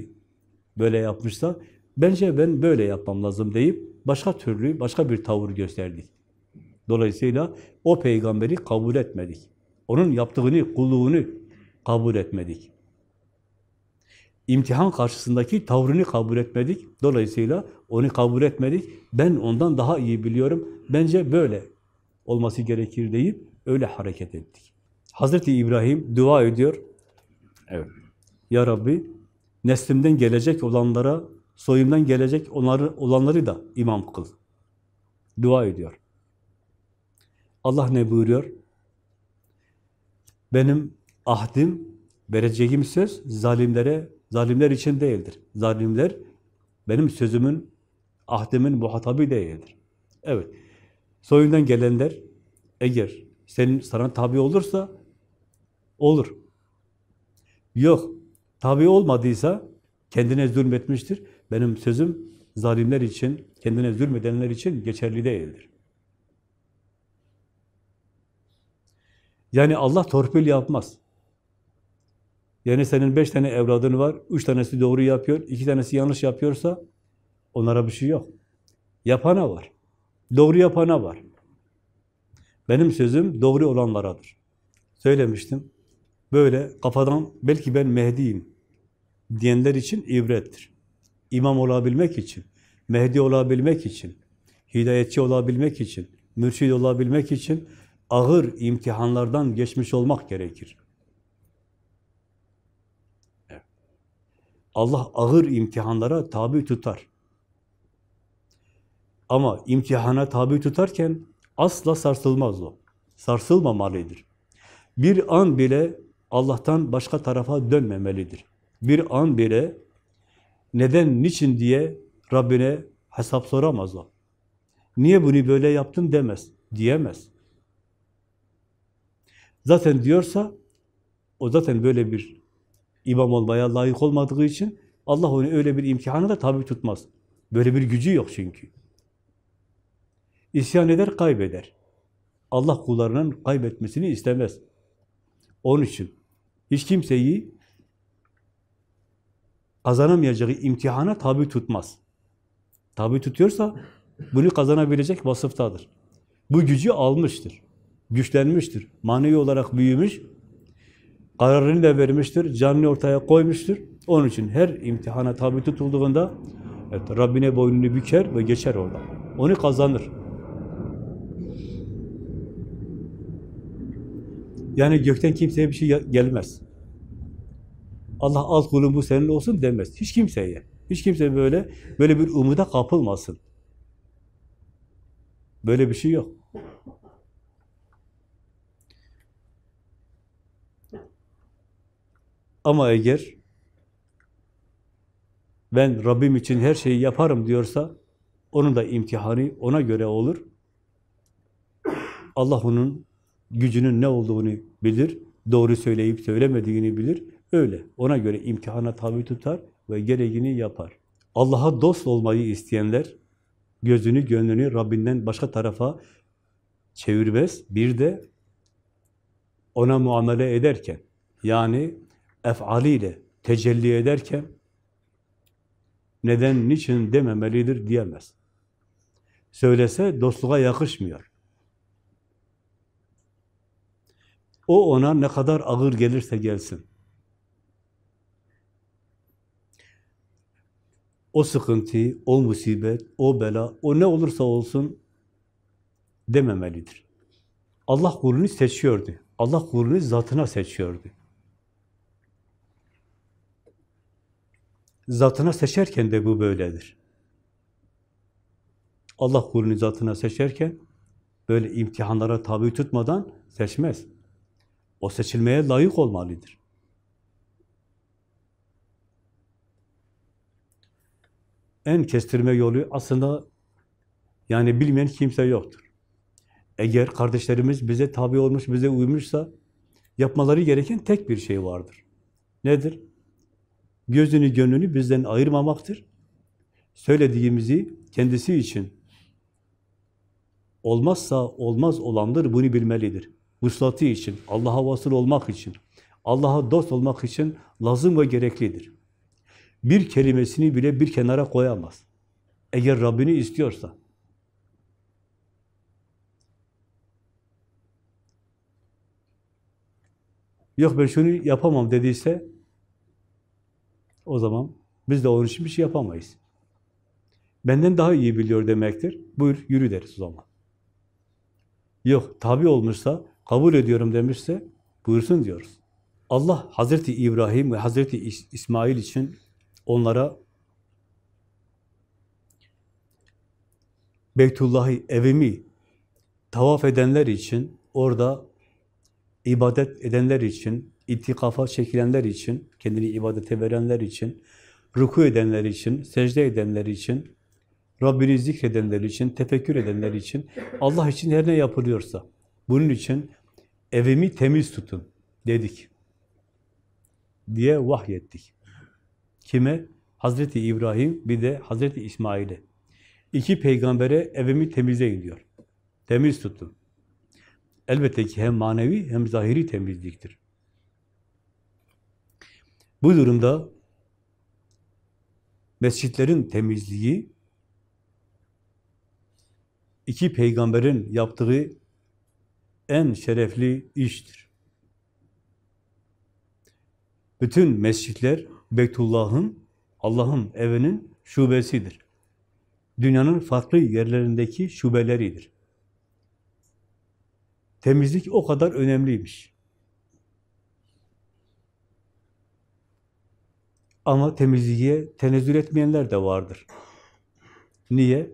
böyle yapmışsa, bence ben böyle yapmam lazım deyip, başka türlü, başka bir tavır gösterdik. Dolayısıyla o peygamberi kabul etmedik. Onun yaptığını, kulluğunu kabul etmedik. İmtihan karşısındaki tavrını kabul etmedik. Dolayısıyla onu kabul etmedik. Ben ondan daha iyi biliyorum. Bence böyle olması gerekir deyip öyle hareket ettik. Hazreti İbrahim dua ediyor. Evet. Ya Rabbi neslimden gelecek olanlara, soyumdan gelecek onları, olanları da imam kıl. Dua ediyor. Allah ne buyuruyor? Benim ahdim, vereceğim söz zalimlere, zalimler için değildir. Zalimler benim sözümün, ahdimin muhatabı değildir. Evet, soyundan gelenler eğer senin sana tabi olursa olur. Yok, tabi olmadıysa kendine zulmetmiştir. Benim sözüm zalimler için, kendine zulmedenler için geçerli değildir. Yani Allah torpil yapmaz. Yani senin beş tane evladın var, üç tanesi doğru yapıyor, iki tanesi yanlış yapıyorsa onlara bir şey yok. Yapana var. Doğru yapana var. Benim sözüm doğru olanlaradır. Söylemiştim. Böyle kafadan belki ben Mehdi'yim diyenler için ibrettir. İmam olabilmek için, Mehdi olabilmek için, hidayetçi olabilmek için, mürşid olabilmek için ağır imtihanlardan geçmiş olmak gerekir. Allah ağır imtihanlara tabi tutar. Ama imtihana tabi tutarken asla sarsılmaz o. Sarsılmamalıdır. Bir an bile Allah'tan başka tarafa dönmemelidir. Bir an bile neden, niçin diye Rabbine hesap soramaz o. Niye bunu böyle yaptım demez, diyemez. Zaten diyorsa, o zaten böyle bir imam olmaya layık olmadığı için Allah onu öyle bir imtihana da tabi tutmaz. Böyle bir gücü yok çünkü. İsyan eder, kaybeder. Allah kullarının kaybetmesini istemez. Onun için hiç kimseyi kazanamayacağı imtihana tabi tutmaz. Tabi tutuyorsa bunu kazanabilecek vasıftadır. Bu gücü almıştır. Güçlenmiştir. Manevi olarak büyümüş. Kararını da vermiştir. Canını ortaya koymuştur. Onun için her imtihana tabi tutulduğunda evet, Rabbine boynunu büker ve geçer orada. Onu kazanır. Yani gökten kimseye bir şey gelmez. Allah al kulum bu senin olsun demez. Hiç kimseye. Hiç kimse böyle böyle bir umuda kapılmasın. Böyle bir şey yok. Ama eğer ben Rabbim için her şeyi yaparım diyorsa onun da imtihanı ona göre olur. Allah onun gücünün ne olduğunu bilir, doğru söyleyip söylemediğini bilir. Öyle. Ona göre imtihana tabi tutar ve gereğini yapar. Allah'a dost olmayı isteyenler gözünü, gönlünü Rabbinden başka tarafa çevirmez. Bir de ona muamele ederken, yani efaliyle tecelli ederken neden, niçin dememelidir diyemez. Söylese dostluğa yakışmıyor. O ona ne kadar ağır gelirse gelsin. O sıkıntı, o musibet, o bela, o ne olursa olsun dememelidir. Allah kulunu seçiyordu. Allah kulunu zatına seçiyordu. Zatına seçerken de bu böyledir. Allah kulunu zatına seçerken böyle imtihanlara tabi tutmadan seçmez. O seçilmeye layık olmalıdır. En kestirme yolu aslında yani bilmeyen kimse yoktur. Eğer kardeşlerimiz bize tabi olmuş, bize uymuşsa yapmaları gereken tek bir şey vardır. Nedir? Gözünü, gönlünü bizden ayırmamaktır. Söylediğimizi kendisi için olmazsa olmaz olandır, bunu bilmelidir. Vuslatı için, Allah'a vasıl olmak için, Allah'a dost olmak için lazım ve gereklidir. Bir kelimesini bile bir kenara koyamaz. Eğer Rabbini istiyorsa. Yok ben şunu yapamam dediyse o zaman biz de onun için bir şey yapamayız. Benden daha iyi biliyor demektir. Buyur yürü deriz o zaman. Yok tabi olmuşsa, kabul ediyorum demişse buyursun diyoruz. Allah Hazreti İbrahim ve Hazreti İsmail için onlara Beytullah'ı, evimi tavaf edenler için, orada ibadet edenler için, itikafa çekilenler için, kendini ibadete verenler için, ruku edenler için, secde edenler için, Rabbini zikredenler için, tefekkür edenler için, Allah için her ne yapılıyorsa, bunun için evimi temiz tutun dedik diye vahyettik. Kime? Hazreti İbrahim bir de Hazreti İsmail'e. İki peygambere evimi temizleyin diyor. Temiz tutun. Elbette ki hem manevi hem zahiri temizliktir. Bu durumda mescitlerin temizliği iki peygamberin yaptığı en şerefli iştir. Bütün mescitler Beytullah'ın, Allah'ın evinin şubesidir. Dünyanın farklı yerlerindeki şubeleridir. Temizlik o kadar önemliymiş. Ama temizliğe tenezzül etmeyenler de vardır. Niye?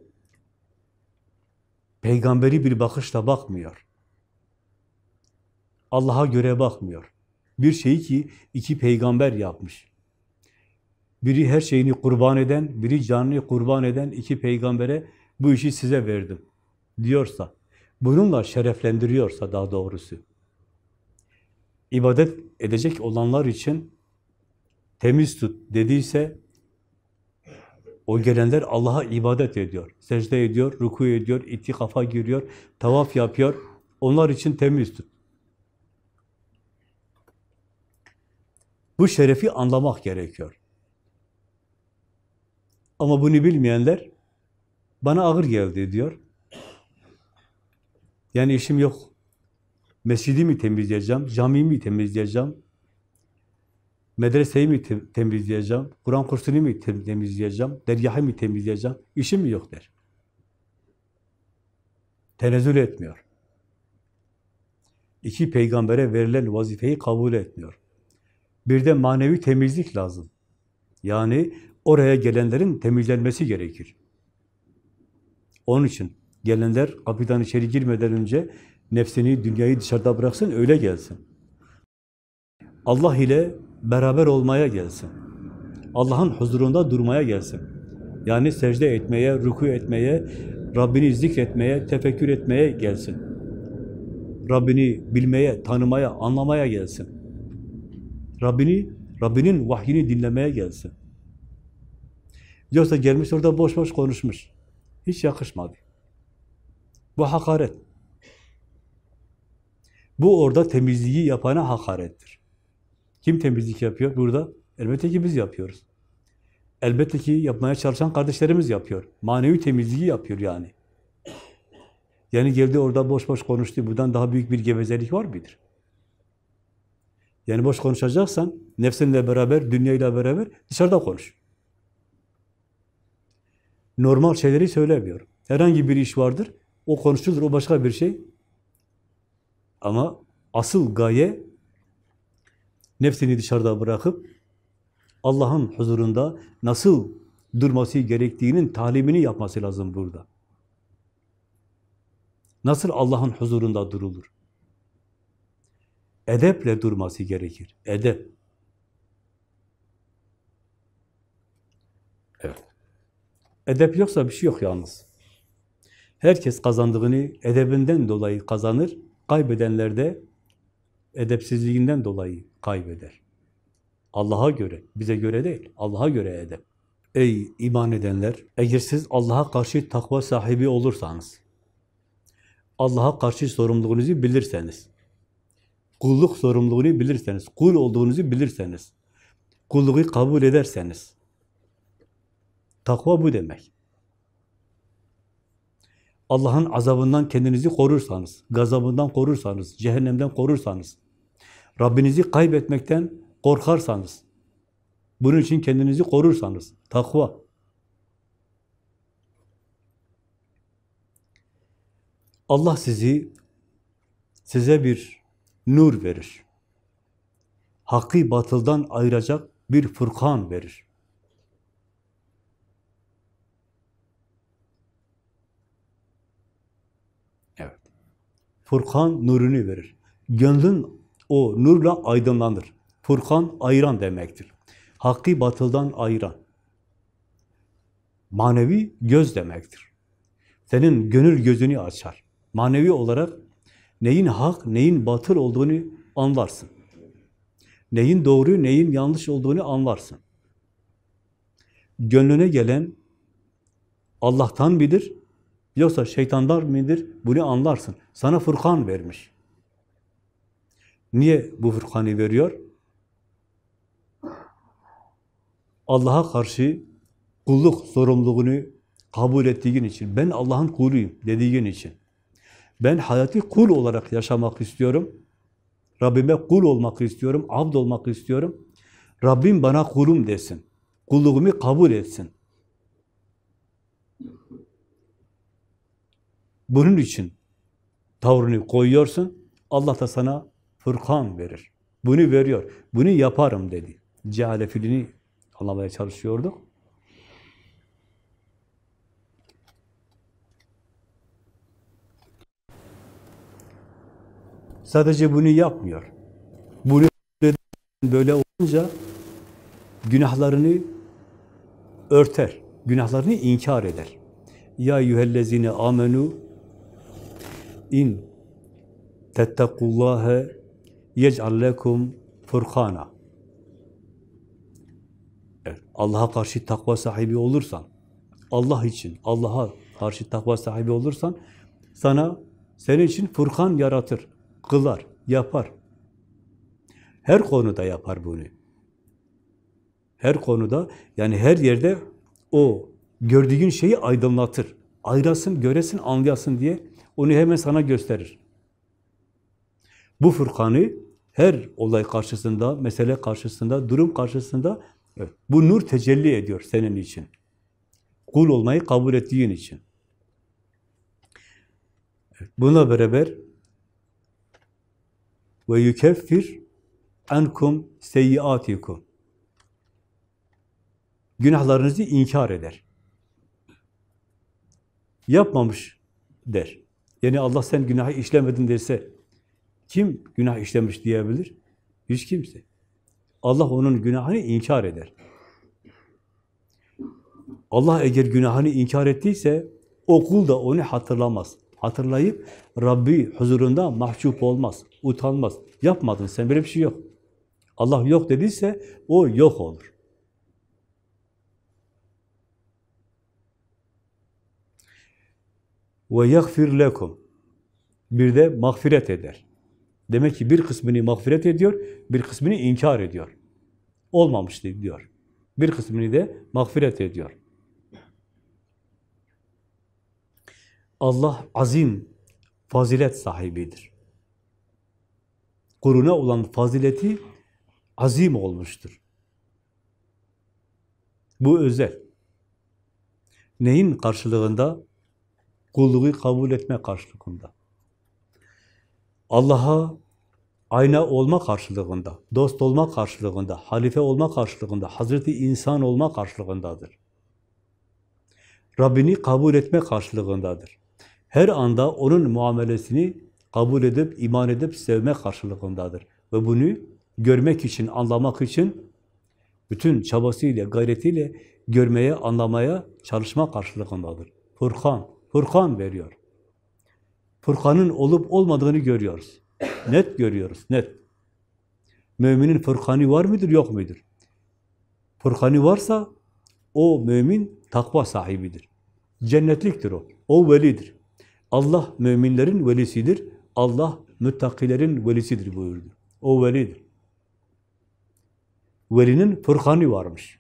Peygamberi bir bakışla bakmıyor. Allah'a göre bakmıyor. Bir şeyi ki iki peygamber yapmış. Biri her şeyini kurban eden, biri canını kurban eden iki peygambere bu işi size verdim diyorsa, bununla şereflendiriyorsa daha doğrusu, ibadet edecek olanlar için temiz tut dediyse, o gelenler Allah'a ibadet ediyor, secde ediyor, ruku ediyor, itikafa giriyor, tavaf yapıyor, onlar için temiz tut. Bu şerefi anlamak gerekiyor. Ama bunu bilmeyenler bana ağır geldi diyor. Yani işim yok. Mescidi mi temizleyeceğim, camiyi mi temizleyeceğim, medreseyi mi te temizleyeceğim, Kur'an kursunu mu te temizleyeceğim, dergahı mı temizleyeceğim, işim mi yok der. Tenezzül etmiyor. İki peygambere verilen vazifeyi kabul etmiyor. Bir de manevi temizlik lazım. Yani oraya gelenlerin temizlenmesi gerekir. Onun için gelenler kapıdan içeri girmeden önce nefsini, dünyayı dışarıda bıraksın, öyle gelsin. Allah ile beraber olmaya gelsin. Allah'ın huzurunda durmaya gelsin. Yani secde etmeye, ruku etmeye, Rabbini zikretmeye, tefekkür etmeye gelsin. Rabbini bilmeye, tanımaya, anlamaya gelsin. Rabbini, Rabbinin vahyini dinlemeye gelsin. Yoksa gelmiş orada boş boş konuşmuş. Hiç yakışmadı. Bu hakaret. Bu orada temizliği yapana hakarettir. Kim temizlik yapıyor burada? Elbette ki biz yapıyoruz. Elbette ki yapmaya çalışan kardeşlerimiz yapıyor. Manevi temizliği yapıyor yani. Yani geldi orada boş boş konuştu. Buradan daha büyük bir gevezelik var mıdır? Yani boş konuşacaksan nefsinle beraber, dünyayla beraber dışarıda konuş. Normal şeyleri söylemiyor. Herhangi bir iş vardır, o konuşulur, o başka bir şey. Ama asıl gaye nefsini dışarıda bırakıp Allah'ın huzurunda nasıl durması gerektiğinin talimini yapması lazım burada. Nasıl Allah'ın huzurunda durulur? Edeple durması gerekir. Edep. Evet. Edep yoksa bir şey yok yalnız. Herkes kazandığını edebinden dolayı kazanır, kaybedenler de edepsizliğinden dolayı kaybeder. Allah'a göre, bize göre değil, Allah'a göre edep. Ey iman edenler, eğer siz Allah'a karşı takva sahibi olursanız, Allah'a karşı sorumluluğunuzu bilirseniz, kulluk sorumluluğunu bilirseniz, kul olduğunuzu bilirseniz, kulluğu kabul ederseniz, takva bu demek. Allah'ın azabından kendinizi korursanız, gazabından korursanız, cehennemden korursanız, Rabbinizi kaybetmekten korkarsanız, bunun için kendinizi korursanız, takva. Allah sizi, size bir nur verir. Hakkı batıldan ayıracak bir fırkan verir. Evet. Furkan nurunu verir. Gönlün o nurla aydınlanır. Furkan ayıran demektir. Hakkı batıldan ayıran. Manevi göz demektir. Senin gönül gözünü açar. Manevi olarak neyin hak, neyin batıl olduğunu anlarsın. Neyin doğru, neyin yanlış olduğunu anlarsın. Gönlüne gelen Allah'tan midir, yoksa şeytandan midir bunu anlarsın. Sana Furkan vermiş. Niye bu Furkan'ı veriyor? Allah'a karşı kulluk sorumluluğunu kabul ettiğin için, ben Allah'ın kuluyum dediğin için, ben hayatı kul olarak yaşamak istiyorum, Rabbime kul olmak istiyorum, abd olmak istiyorum, Rabbim bana kulum desin, kulluğumu kabul etsin. Bunun için tavrını koyuyorsun, Allah da sana Furkan verir. Bunu veriyor. Bunu yaparım dedi. Ceale filini anlamaya çalışıyorduk. Sadece bunu yapmıyor. Bunu böyle olunca günahlarını örter, günahlarını inkar eder. Ya eyyühellezine amenu in tettekullâhe yec'al lekum furkana. Evet, Allah'a karşı takva sahibi olursan, Allah için, Allah'a karşı takva sahibi olursan, sana, senin için Furkan yaratır, kılar, yapar. Her konuda yapar bunu. Her konuda, yani her yerde o gördüğün şeyi aydınlatır. Ayrasın, göresin, anlayasın diye onu hemen sana gösterir. Bu Furkan'ı her olay karşısında, mesele karşısında, durum karşısında evet, bu nur tecelli ediyor senin için. Kul olmayı kabul ettiğin için. Evet, Buna beraber ve yukeffir ankum seyyiatikum günahlarınızı inkar eder. Yapmamış der. Yani Allah sen günahı işlemedin derse kim günah işlemiş diyebilir? Hiç kimse. Allah onun günahını inkar eder. Allah eğer günahını inkar ettiyse o kul da onu hatırlamaz. Hatırlayıp Rabbi huzurunda mahcup olmaz, utanmaz. Yapmadın sen böyle bir şey yok. Allah yok dediyse o yok olur. Ve yagfir lekum. Bir de mağfiret eder. Demek ki bir kısmını mağfiret ediyor, bir kısmını inkar ediyor. Olmamıştı diyor. Bir kısmını da mağfiret ediyor. Allah azim, fazilet sahibidir. Kuruna olan fazileti azim olmuştur. Bu özel. Neyin karşılığında? Kulluğu kabul etme karşılığında. Allah'a ayna olma karşılığında, dost olma karşılığında, halife olma karşılığında, Hazreti insan olma karşılığındadır. Rabbini kabul etme karşılığındadır. Her anda onun muamelesini kabul edip, iman edip, sevme karşılığındadır. Ve bunu görmek için, anlamak için bütün çabasıyla, gayretiyle görmeye, anlamaya çalışma karşılığındadır. Furkan, Furkan veriyor. Furkanın olup olmadığını görüyoruz. Net görüyoruz, net. Müminin Furkanı var mıdır, yok mudur? Furkanı varsa o mümin takva sahibidir. Cennetliktir o. O velidir. Allah müminlerin velisidir. Allah müttakilerin velisidir buyurdu. O velidir. Velinin Furkanı varmış.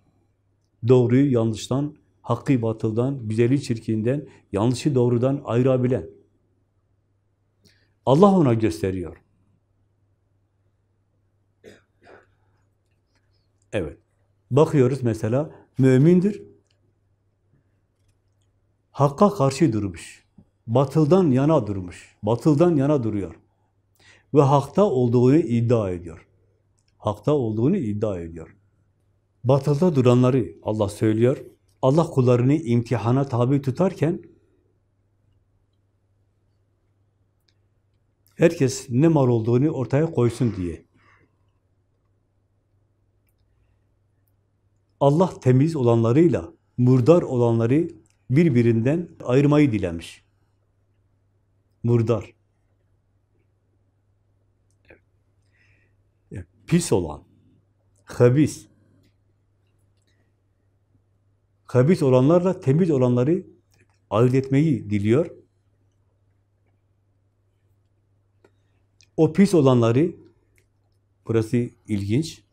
Doğruyu yanlıştan hakkı batıldan, güzeli çirkinden, yanlışı doğrudan ayırabilen. Allah ona gösteriyor. Evet. Bakıyoruz mesela, mümindir. Hakka karşı durmuş. Batıldan yana durmuş. Batıldan yana duruyor. Ve hakta olduğunu iddia ediyor. Hakta olduğunu iddia ediyor. Batılda duranları Allah söylüyor. Allah kullarını imtihana tabi tutarken herkes ne mal olduğunu ortaya koysun diye. Allah temiz olanlarıyla murdar olanları birbirinden ayırmayı dilemiş. Murdar. Pis olan, habis, habis olanlarla temiz olanları ayırt etmeyi diliyor. O pis olanları, burası ilginç,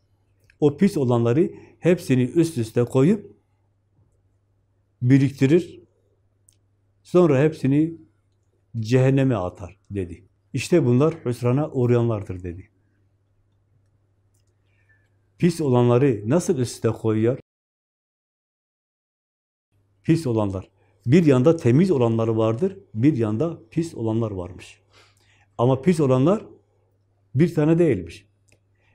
o pis olanları hepsini üst üste koyup biriktirir, sonra hepsini cehenneme atar dedi. İşte bunlar hüsrana uğrayanlardır dedi. Pis olanları nasıl üst üste koyuyor? Pis olanlar. Bir yanda temiz olanları vardır, bir yanda pis olanlar varmış. Ama pis olanlar bir tane değilmiş.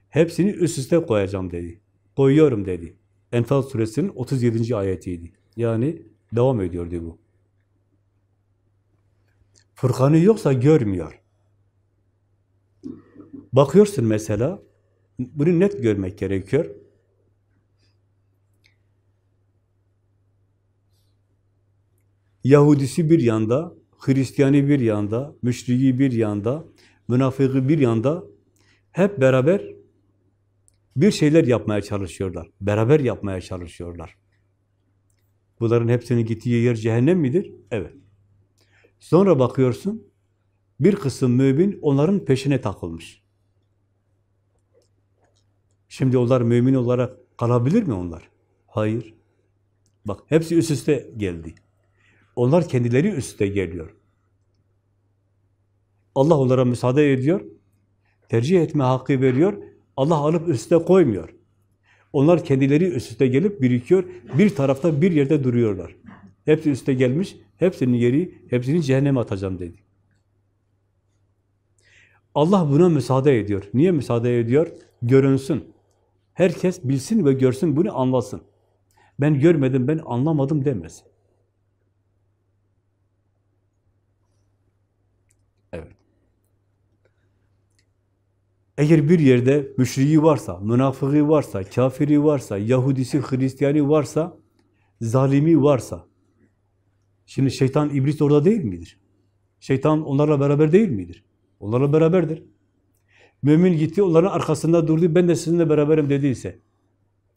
Hepsini üst üste koyacağım dedi. Koyuyorum dedi. Enfal suresinin 37. ayetiydi. Yani devam ediyordu bu. Furkanı yoksa görmüyor. Bakıyorsun mesela, bunu net görmek gerekiyor. Yahudisi bir yanda, Hristiyani bir yanda, müşriki bir yanda, münafıkı bir yanda hep beraber bir şeyler yapmaya çalışıyorlar. Beraber yapmaya çalışıyorlar. Bunların hepsinin gittiği yer cehennem midir? Evet. Sonra bakıyorsun, bir kısım mümin onların peşine takılmış. Şimdi onlar mümin olarak kalabilir mi onlar? Hayır. Bak hepsi üst üste geldi. Onlar kendileri üst üste geliyor. Allah onlara müsaade ediyor. Tercih etme hakkı veriyor. Allah alıp üste koymuyor. Onlar kendileri üst üste gelip birikiyor. Bir tarafta bir yerde duruyorlar. Hepsi üste gelmiş. Hepsinin yeri, hepsini cehenneme atacağım dedi. Allah buna müsaade ediyor. Niye müsaade ediyor? Görünsün. Herkes bilsin ve görsün, bunu anlasın. Ben görmedim, ben anlamadım demesin. Eğer bir yerde müşriği varsa, münafığı varsa, kafiri varsa, Yahudisi, Hristiyani varsa, zalimi varsa, şimdi şeytan, iblis orada değil midir? Şeytan onlarla beraber değil midir? Onlarla beraberdir. Mümin gitti, onların arkasında durdu, ben de sizinle beraberim dediyse,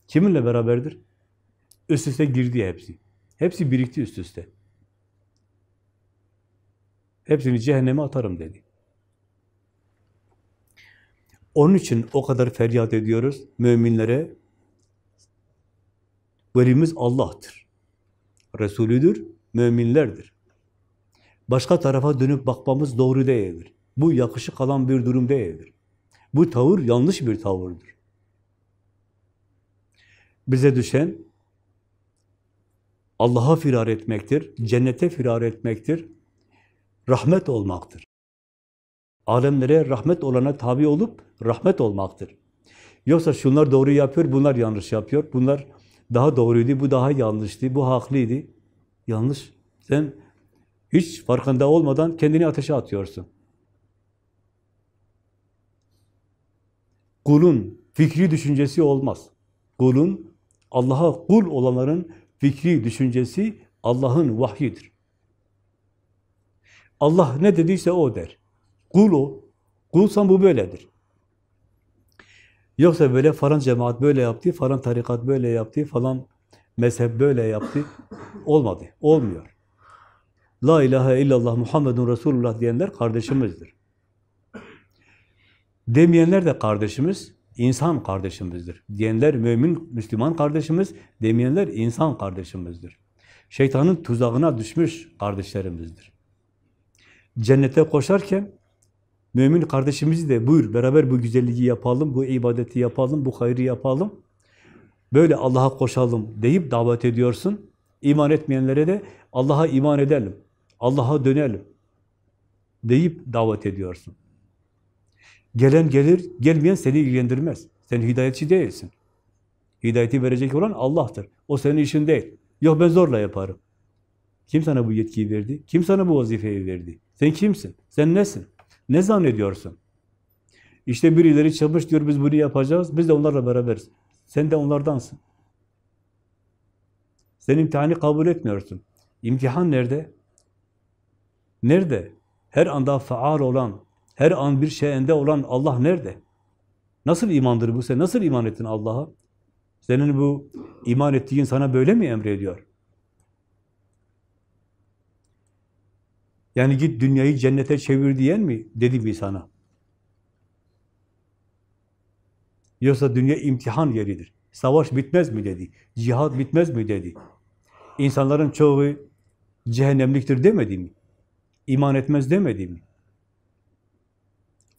kiminle beraberdir? Üst üste girdi hepsi. Hepsi birikti üst üste. Hepsini cehenneme atarım dedi. Onun için o kadar feryat ediyoruz müminlere. Velimiz Allah'tır. Resulüdür, müminlerdir. Başka tarafa dönüp bakmamız doğru değildir. Bu yakışık alan bir durum değildir. Bu tavır yanlış bir tavırdır. Bize düşen Allah'a firar etmektir, cennete firar etmektir, rahmet olmaktır. Alemlere rahmet olana tabi olup rahmet olmaktır. Yoksa şunlar doğru yapıyor, bunlar yanlış yapıyor. Bunlar daha doğruydu, bu daha yanlıştı, bu haklıydı. Yanlış. Sen hiç farkında olmadan kendini ateşe atıyorsun. Kulun fikri düşüncesi olmaz. Kulun, Allah'a kul olanların fikri düşüncesi Allah'ın vahyidir. Allah ne dediyse o der. Kul o. Kulsan bu böyledir. Yoksa böyle falan cemaat böyle yaptı, falan tarikat böyle yaptı, falan mezhep böyle yaptı. Olmadı. Olmuyor. La ilahe illallah Muhammedun Resulullah diyenler kardeşimizdir. Demeyenler de kardeşimiz, insan kardeşimizdir. Diyenler mümin, Müslüman kardeşimiz, demeyenler insan kardeşimizdir. Şeytanın tuzağına düşmüş kardeşlerimizdir. Cennete koşarken mümin kardeşimizi de buyur beraber bu güzelliği yapalım, bu ibadeti yapalım, bu hayrı yapalım. Böyle Allah'a koşalım deyip davet ediyorsun. İman etmeyenlere de Allah'a iman edelim, Allah'a dönelim deyip davet ediyorsun. Gelen gelir, gelmeyen seni ilgilendirmez. Sen hidayetçi değilsin. Hidayeti verecek olan Allah'tır. O senin işin değil. Yok ben zorla yaparım. Kim sana bu yetkiyi verdi? Kim sana bu vazifeyi verdi? Sen kimsin? Sen nesin? Ne zannediyorsun? İşte birileri çalmış diyor biz bunu yapacağız. Biz de onlarla beraberiz. Sen de onlardansın. Sen imtihanı kabul etmiyorsun. İmtihan nerede? Nerede? Her anda faal olan, her an bir şeyinde olan Allah nerede? Nasıl imandır bu? Sen nasıl iman ettin Allah'a? Senin bu iman ettiğin sana böyle mi emrediyor? Yani git dünyayı cennete çevir diyen mi? Dedi mi sana? Yoksa dünya imtihan yeridir. Savaş bitmez mi dedi. Cihad bitmez mi dedi. İnsanların çoğu cehennemliktir demedi mi? İman etmez demedi mi?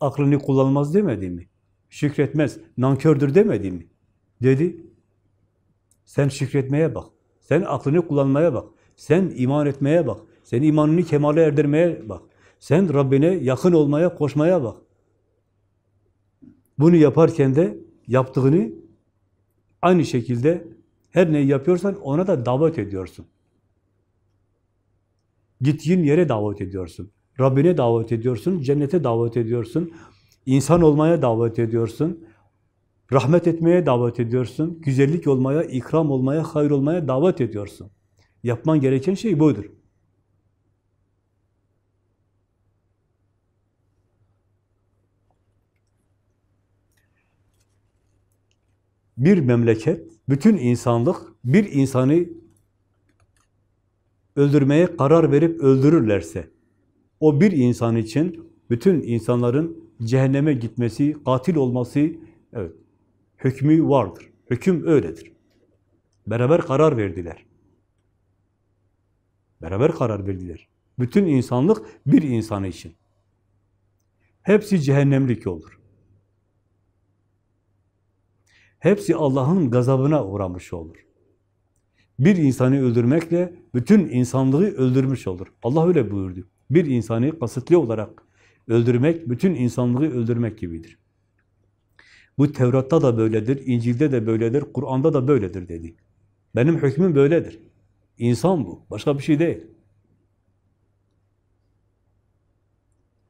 Aklını kullanmaz demedi mi? Şükretmez, nankördür demedi mi? Dedi. Sen şükretmeye bak. Sen aklını kullanmaya bak. Sen iman etmeye bak. Sen imanını kemale erdirmeye bak. Sen Rabbine yakın olmaya, koşmaya bak. Bunu yaparken de yaptığını aynı şekilde Her neyi yapıyorsan ona da davet ediyorsun. Gittiğin yere davet ediyorsun. Rabbine davet ediyorsun, cennete davet ediyorsun, insan olmaya davet ediyorsun, rahmet etmeye davet ediyorsun, güzellik olmaya, ikram olmaya, hayır olmaya davet ediyorsun. Yapman gereken şey budur. Bir memleket, bütün insanlık bir insanı öldürmeye karar verip öldürürlerse, o bir insan için bütün insanların cehenneme gitmesi, katil olması, evet, hükmü vardır. Hüküm öyledir. Beraber karar verdiler. Beraber karar verdiler. Bütün insanlık bir insan için. Hepsi cehennemlik olur. Hepsi Allah'ın gazabına uğramış olur. Bir insanı öldürmekle bütün insanlığı öldürmüş olur. Allah öyle buyurdu. Bir insanı kasıtlı olarak öldürmek, bütün insanlığı öldürmek gibidir. Bu Tevrat'ta da böyledir, İncil'de de böyledir, Kur'an'da da böyledir dedi. Benim hükmüm böyledir. İnsan bu, başka bir şey değil.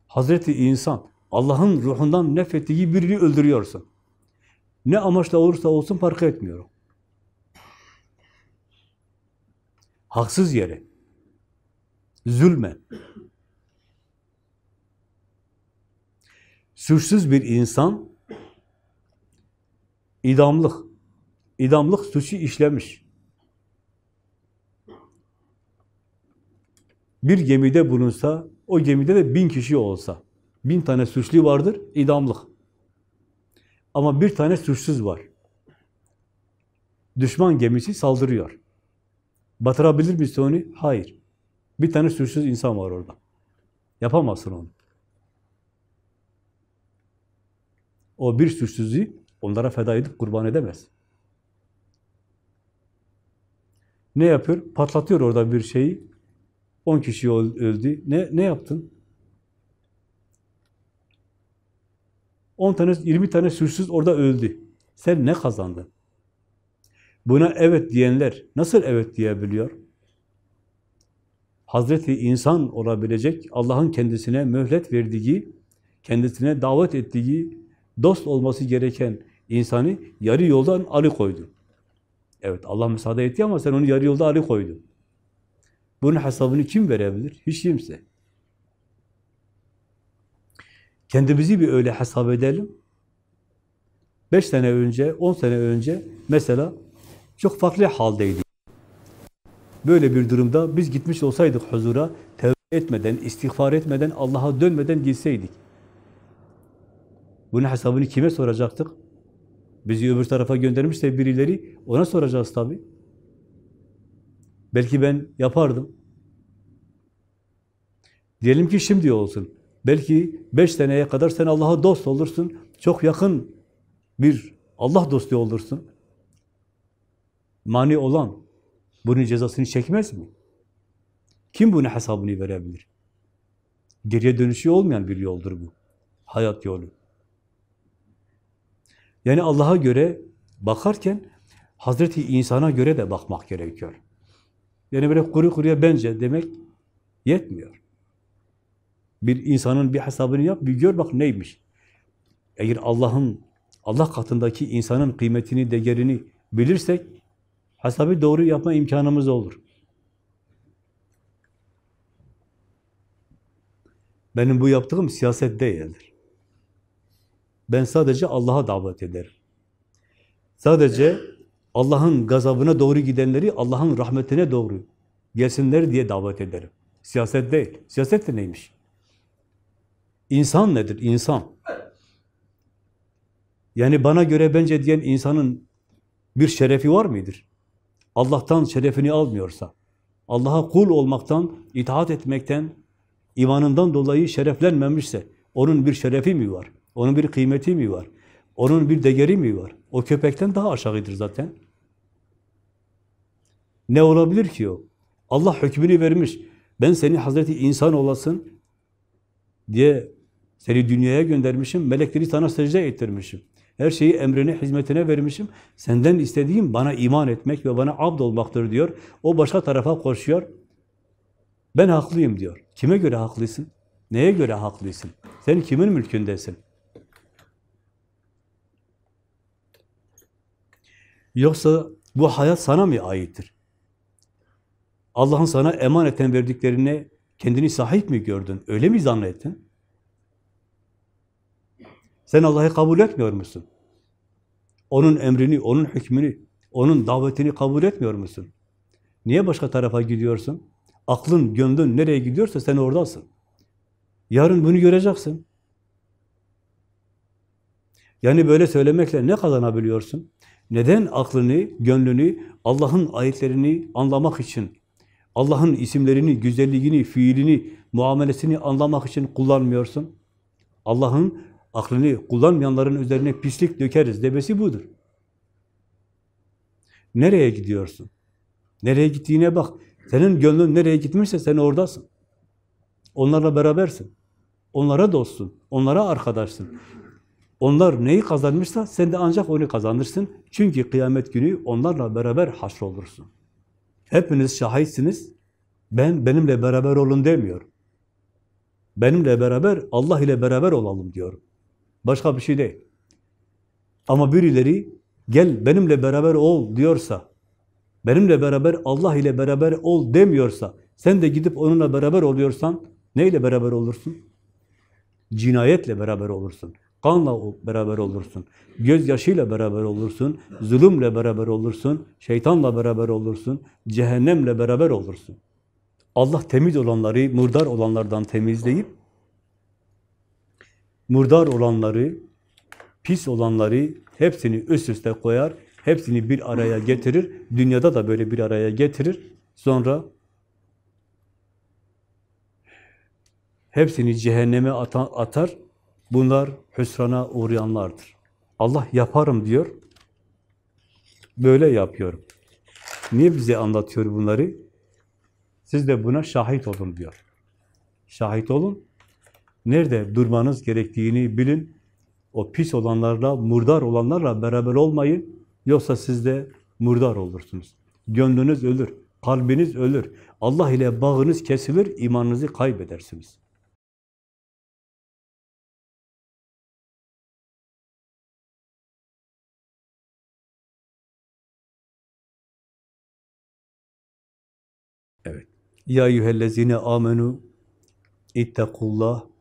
Hazreti insan, Allah'ın ruhundan nefrettiği birini öldürüyorsun. Ne amaçla olursa olsun fark etmiyorum. Haksız yere, zulme, suçsuz bir insan idamlık, idamlık suçu işlemiş. Bir gemide bulunsa, o gemide de bin kişi olsa, bin tane suçlu vardır, idamlık. Ama bir tane suçsuz var. Düşman gemisi saldırıyor. Batırabilir misin onu? Hayır. Bir tane suçsuz insan var orada. Yapamazsın onu. O bir suçsuzu onlara feda edip kurban edemez. Ne yapıyor? Patlatıyor orada bir şeyi. On kişi öldü. Ne, ne yaptın? On tane, yirmi tane suçsuz orada öldü. Sen ne kazandın? Buna evet diyenler nasıl evet diyebiliyor? Hazreti insan olabilecek, Allah'ın kendisine mühlet verdiği, kendisine davet ettiği, dost olması gereken insanı yarı yoldan alıkoydu. Evet Allah müsaade etti ama sen onu yarı yolda alıkoydun. Bunun hesabını kim verebilir? Hiç kimse. Kendimizi bir öyle hesap edelim. Beş sene önce, on sene önce mesela çok farklı haldeydik. Böyle bir durumda biz gitmiş olsaydık huzura, tevbe etmeden, istiğfar etmeden, Allah'a dönmeden gitseydik. Bunun hesabını kime soracaktık? Bizi öbür tarafa göndermişse birileri, ona soracağız tabii. Belki ben yapardım. Diyelim ki şimdi olsun. Belki beş seneye kadar sen Allah'a dost olursun. Çok yakın bir Allah dostu olursun. Mani olan bunun cezasını çekmez mi? Kim bunun hesabını verebilir? Geriye dönüşü olmayan bir yoldur bu. Hayat yolu. Yani Allah'a göre bakarken Hazreti insana göre de bakmak gerekiyor. Yani böyle kuru kuruya bence demek yetmiyor. Bir insanın bir hesabını yap, bir gör bak neymiş. Eğer Allah'ın, Allah katındaki insanın kıymetini, değerini bilirsek, hesabı doğru yapma imkanımız olur. Benim bu yaptığım siyaset değildir. Ben sadece Allah'a davet ederim. Sadece Allah'ın gazabına doğru gidenleri Allah'ın rahmetine doğru gelsinler diye davet ederim. Siyaset değil. Siyaset de neymiş? İnsan nedir? İnsan. Yani bana göre bence diyen insanın bir şerefi var mıdır? Allah'tan şerefini almıyorsa, Allah'a kul olmaktan, itaat etmekten, imanından dolayı şereflenmemişse, onun bir şerefi mi var? Onun bir kıymeti mi var? Onun bir değeri mi var? O köpekten daha aşağıdır zaten. Ne olabilir ki o? Allah hükmünü vermiş. Ben seni Hazreti insan olasın diye seni dünyaya göndermişim. Melekleri sana secde ettirmişim. Her şeyi emrine, hizmetine vermişim. Senden istediğim bana iman etmek ve bana abd olmaktır diyor. O başka tarafa koşuyor. Ben haklıyım diyor. Kime göre haklısın? Neye göre haklısın? Sen kimin mülkündesin? Yoksa bu hayat sana mı aittir? Allah'ın sana emaneten verdiklerine kendini sahip mi gördün? Öyle mi zannettin? Sen Allah'ı kabul etmiyor musun? Onun emrini, onun hükmünü, onun davetini kabul etmiyor musun? Niye başka tarafa gidiyorsun? Aklın, gönlün nereye gidiyorsa sen oradasın. Yarın bunu göreceksin. Yani böyle söylemekle ne kazanabiliyorsun? Neden aklını, gönlünü, Allah'ın ayetlerini anlamak için, Allah'ın isimlerini, güzelliğini, fiilini, muamelesini anlamak için kullanmıyorsun? Allah'ın aklını kullanmayanların üzerine pislik dökeriz demesi budur. Nereye gidiyorsun? Nereye gittiğine bak. Senin gönlün nereye gitmişse sen oradasın. Onlarla berabersin. Onlara dostsun. Onlara arkadaşsın. Onlar neyi kazanmışsa sen de ancak onu kazanırsın. Çünkü kıyamet günü onlarla beraber haşrolursun. Hepiniz şahitsiniz. Ben benimle beraber olun demiyorum. Benimle beraber Allah ile beraber olalım diyorum. Başka bir şey değil. Ama birileri gel benimle beraber ol diyorsa, benimle beraber Allah ile beraber ol demiyorsa, sen de gidip onunla beraber oluyorsan neyle beraber olursun? Cinayetle beraber olursun. Kanla beraber olursun. Gözyaşıyla beraber olursun. Zulümle beraber olursun. Şeytanla beraber olursun. Cehennemle beraber olursun. Allah temiz olanları murdar olanlardan temizleyip murdar olanları, pis olanları hepsini üst üste koyar, hepsini bir araya getirir. Dünyada da böyle bir araya getirir. Sonra hepsini cehenneme atar. Bunlar hüsrana uğrayanlardır. Allah yaparım diyor. Böyle yapıyorum. Niye bize anlatıyor bunları? Siz de buna şahit olun diyor. Şahit olun. Nerede durmanız gerektiğini bilin. O pis olanlarla, murdar olanlarla beraber olmayın. Yoksa siz de murdar olursunuz. Gönlünüz ölür, kalbiniz ölür. Allah ile bağınız kesilir, imanınızı kaybedersiniz. Evet. Ya eyyühellezine amenu İttakullah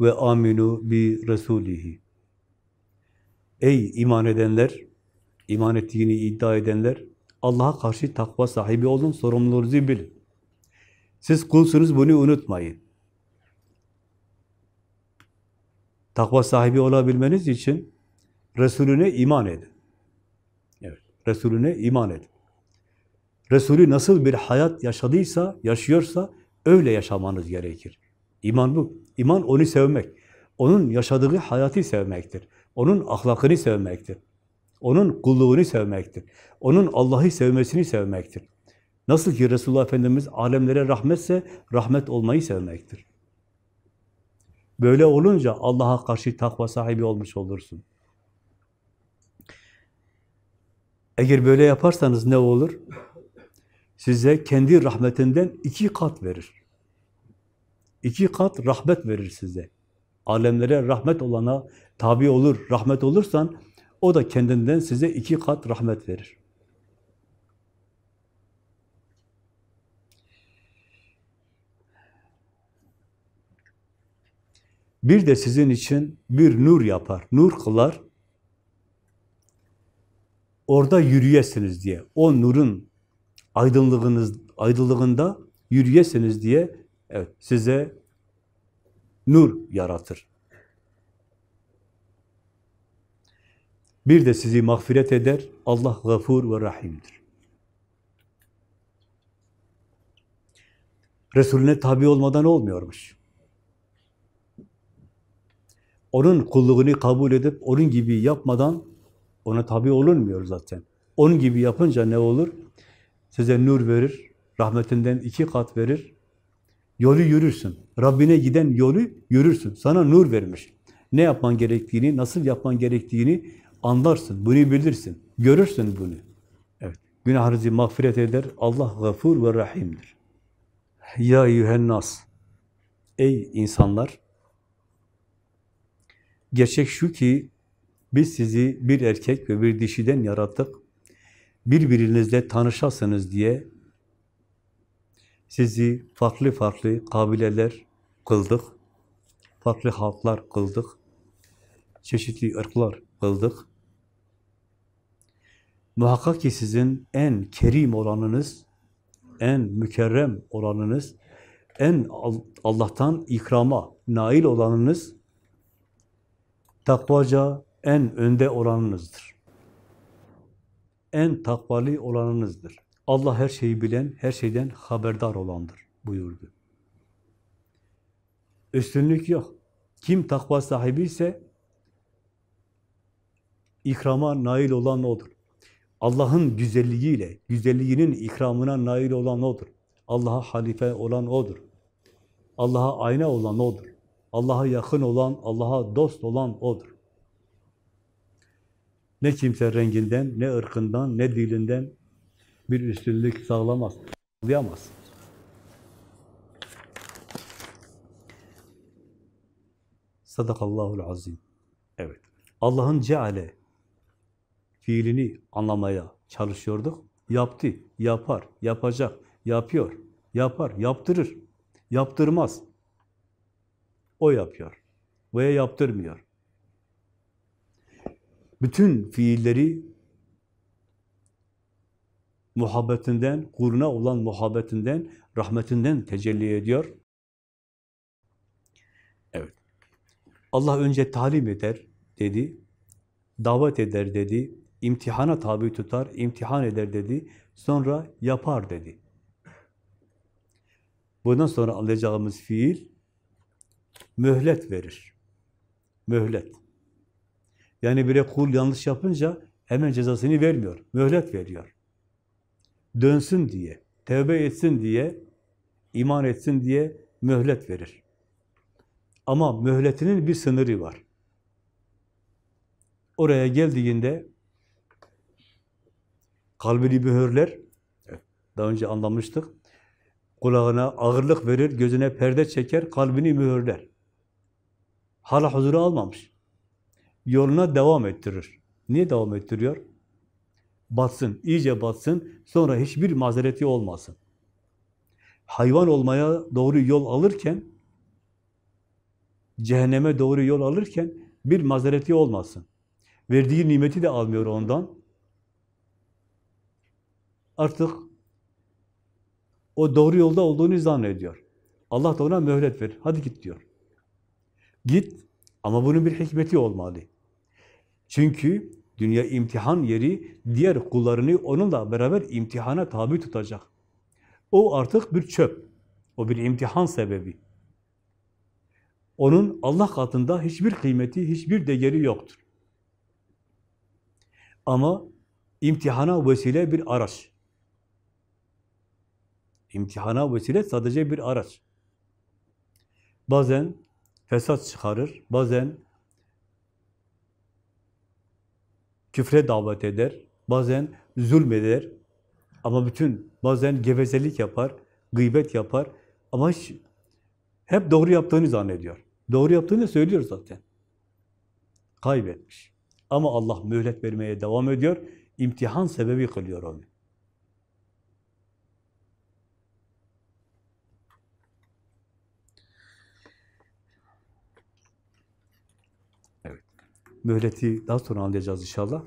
ve aminu bi resulihi. Ey iman edenler, iman ettiğini iddia edenler, Allah'a karşı takva sahibi olun, sorumluluğunuzu bilin. Siz kulsunuz, bunu unutmayın. Takva sahibi olabilmeniz için Resulüne iman edin. Evet, Resulüne iman edin. Resulü nasıl bir hayat yaşadıysa, yaşıyorsa öyle yaşamanız gerekir. İman bu. İman onu sevmek. Onun yaşadığı hayatı sevmektir. Onun ahlakını sevmektir. Onun kulluğunu sevmektir. Onun Allah'ı sevmesini sevmektir. Nasıl ki Resulullah Efendimiz alemlere rahmetse, rahmet olmayı sevmektir. Böyle olunca Allah'a karşı takva sahibi olmuş olursun. Eğer böyle yaparsanız ne olur? Size kendi rahmetinden iki kat verir. İki kat rahmet verir size. Alemlere rahmet olana tabi olur, rahmet olursan o da kendinden size iki kat rahmet verir. Bir de sizin için bir nur yapar, nur kılar. Orada yürüyesiniz diye. O nurun aydınlığınız aydınlığında yürüyesiniz diye evet size nur yaratır. Bir de sizi mağfiret eder. Allah gafur ve rahimdir. Resulüne tabi olmadan olmuyormuş. Onun kulluğunu kabul edip onun gibi yapmadan ona tabi olunmuyor zaten. Onun gibi yapınca ne olur? Size nur verir, rahmetinden iki kat verir, Yolu yürürsün. Rabbine giden yolu yürürsün. Sana nur vermiş. Ne yapman gerektiğini, nasıl yapman gerektiğini anlarsın, bunu bilirsin, görürsün bunu. Evet, günahınızı mağfiret eder, Allah gafur ve rahimdir. Ya eyyühennas, ey insanlar, gerçek şu ki, biz sizi bir erkek ve bir dişiden yarattık, birbirinizle tanışasınız diye sizi farklı farklı kabileler kıldık, farklı halklar kıldık, çeşitli ırklar kıldık. Muhakkak ki sizin en kerim olanınız, en mükerrem olanınız, en Allah'tan ikrama nail olanınız, takvaca en önde olanınızdır. En takvalı olanınızdır. Allah her şeyi bilen, her şeyden haberdar olandır buyurdu. Üstünlük yok. Kim takva sahibi ise ikrama nail olan odur. Allah'ın güzelliğiyle, güzelliğinin ikramına nail olan odur. Allah'a halife olan odur. Allah'a ayna olan odur. Allah'a yakın olan, Allah'a dost olan odur. Ne kimse renginden, ne ırkından, ne dilinden bir üstünlük sağlamaz, sağlayamaz. Sadakallahul azim. Evet. Allah'ın ceale fiilini anlamaya çalışıyorduk. Yaptı, yapar, yapacak, yapıyor, yapar, yaptırır, yaptırmaz. O yapıyor veya yaptırmıyor. Bütün fiilleri muhabbetinden, kuruna olan muhabbetinden, rahmetinden tecelli ediyor. Evet. Allah önce talim eder dedi, davet eder dedi, imtihana tabi tutar, imtihan eder dedi, sonra yapar dedi. Bundan sonra alacağımız fiil mühlet verir. Mühlet. Yani bire kul yanlış yapınca hemen cezasını vermiyor, mühlet veriyor. Dönsün diye, tevbe etsin diye, iman etsin diye mühlet verir. Ama mühletinin bir sınırı var. Oraya geldiğinde kalbini mühürler, daha önce anlamıştık, kulağına ağırlık verir, gözüne perde çeker, kalbini mühürler. Hala huzuru almamış. Yoluna devam ettirir. Niye devam ettiriyor? Batsın, iyice batsın, sonra hiçbir mazereti olmasın. Hayvan olmaya doğru yol alırken, cehenneme doğru yol alırken bir mazereti olmasın. Verdiği nimeti de almıyor ondan. Artık o doğru yolda olduğunu zannediyor. Allah da ona mühlet verir. Hadi git diyor. Git ama bunun bir hikmeti olmalı. Çünkü dünya imtihan yeri diğer kullarını onunla beraber imtihana tabi tutacak. O artık bir çöp. O bir imtihan sebebi. Onun Allah katında hiçbir kıymeti, hiçbir değeri yoktur. Ama imtihana vesile bir araç. İmtihana vesile sadece bir araç. Bazen fesat çıkarır, bazen küfre davet eder, bazen zulmeder, ama bütün bazen gevezelik yapar, gıybet yapar ama hiç, hep doğru yaptığını zannediyor. Doğru yaptığını söylüyor zaten. Kaybetmiş. Ama Allah mühlet vermeye devam ediyor, imtihan sebebi kılıyor onu. Mühleti daha sonra anlayacağız inşallah.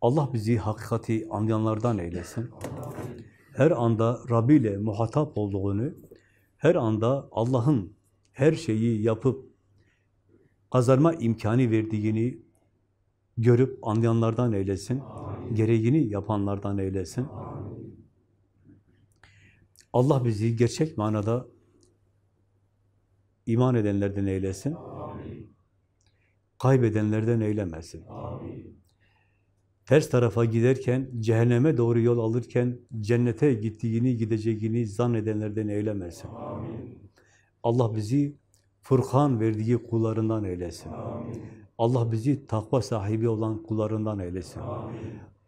Allah bizi hakikati anlayanlardan eylesin. Her anda Rabbi ile muhatap olduğunu, her anda Allah'ın her şeyi yapıp kazanma imkanı verdiğini görüp anlayanlardan eylesin. Gereğini yapanlardan eylesin. Allah bizi gerçek manada iman edenlerden eylesin. Kaybedenlerden eylemesin. Ters tarafa giderken, cehenneme doğru yol alırken, cennete gittiğini, gideceğini zannedenlerden eylemesin. Amin. Allah bizi Furkan verdiği kullarından eylesin. Allah bizi takva sahibi olan kullarından eylesin.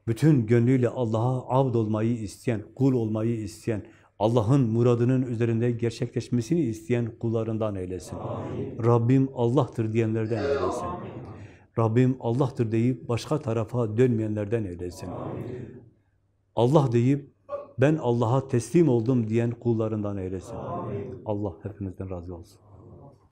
Bütün gönlüyle Allah'a abd olmayı isteyen, kul olmayı isteyen, Allah'ın muradının üzerinde gerçekleşmesini isteyen kullarından eylesin. Rabbim Allah'tır diyenlerden eylesin. Rabbim Allah'tır deyip başka tarafa dönmeyenlerden eylesin. Allah deyip ben Allah'a teslim oldum diyen kullarından eylesin. Allah hepinizden razı olsun.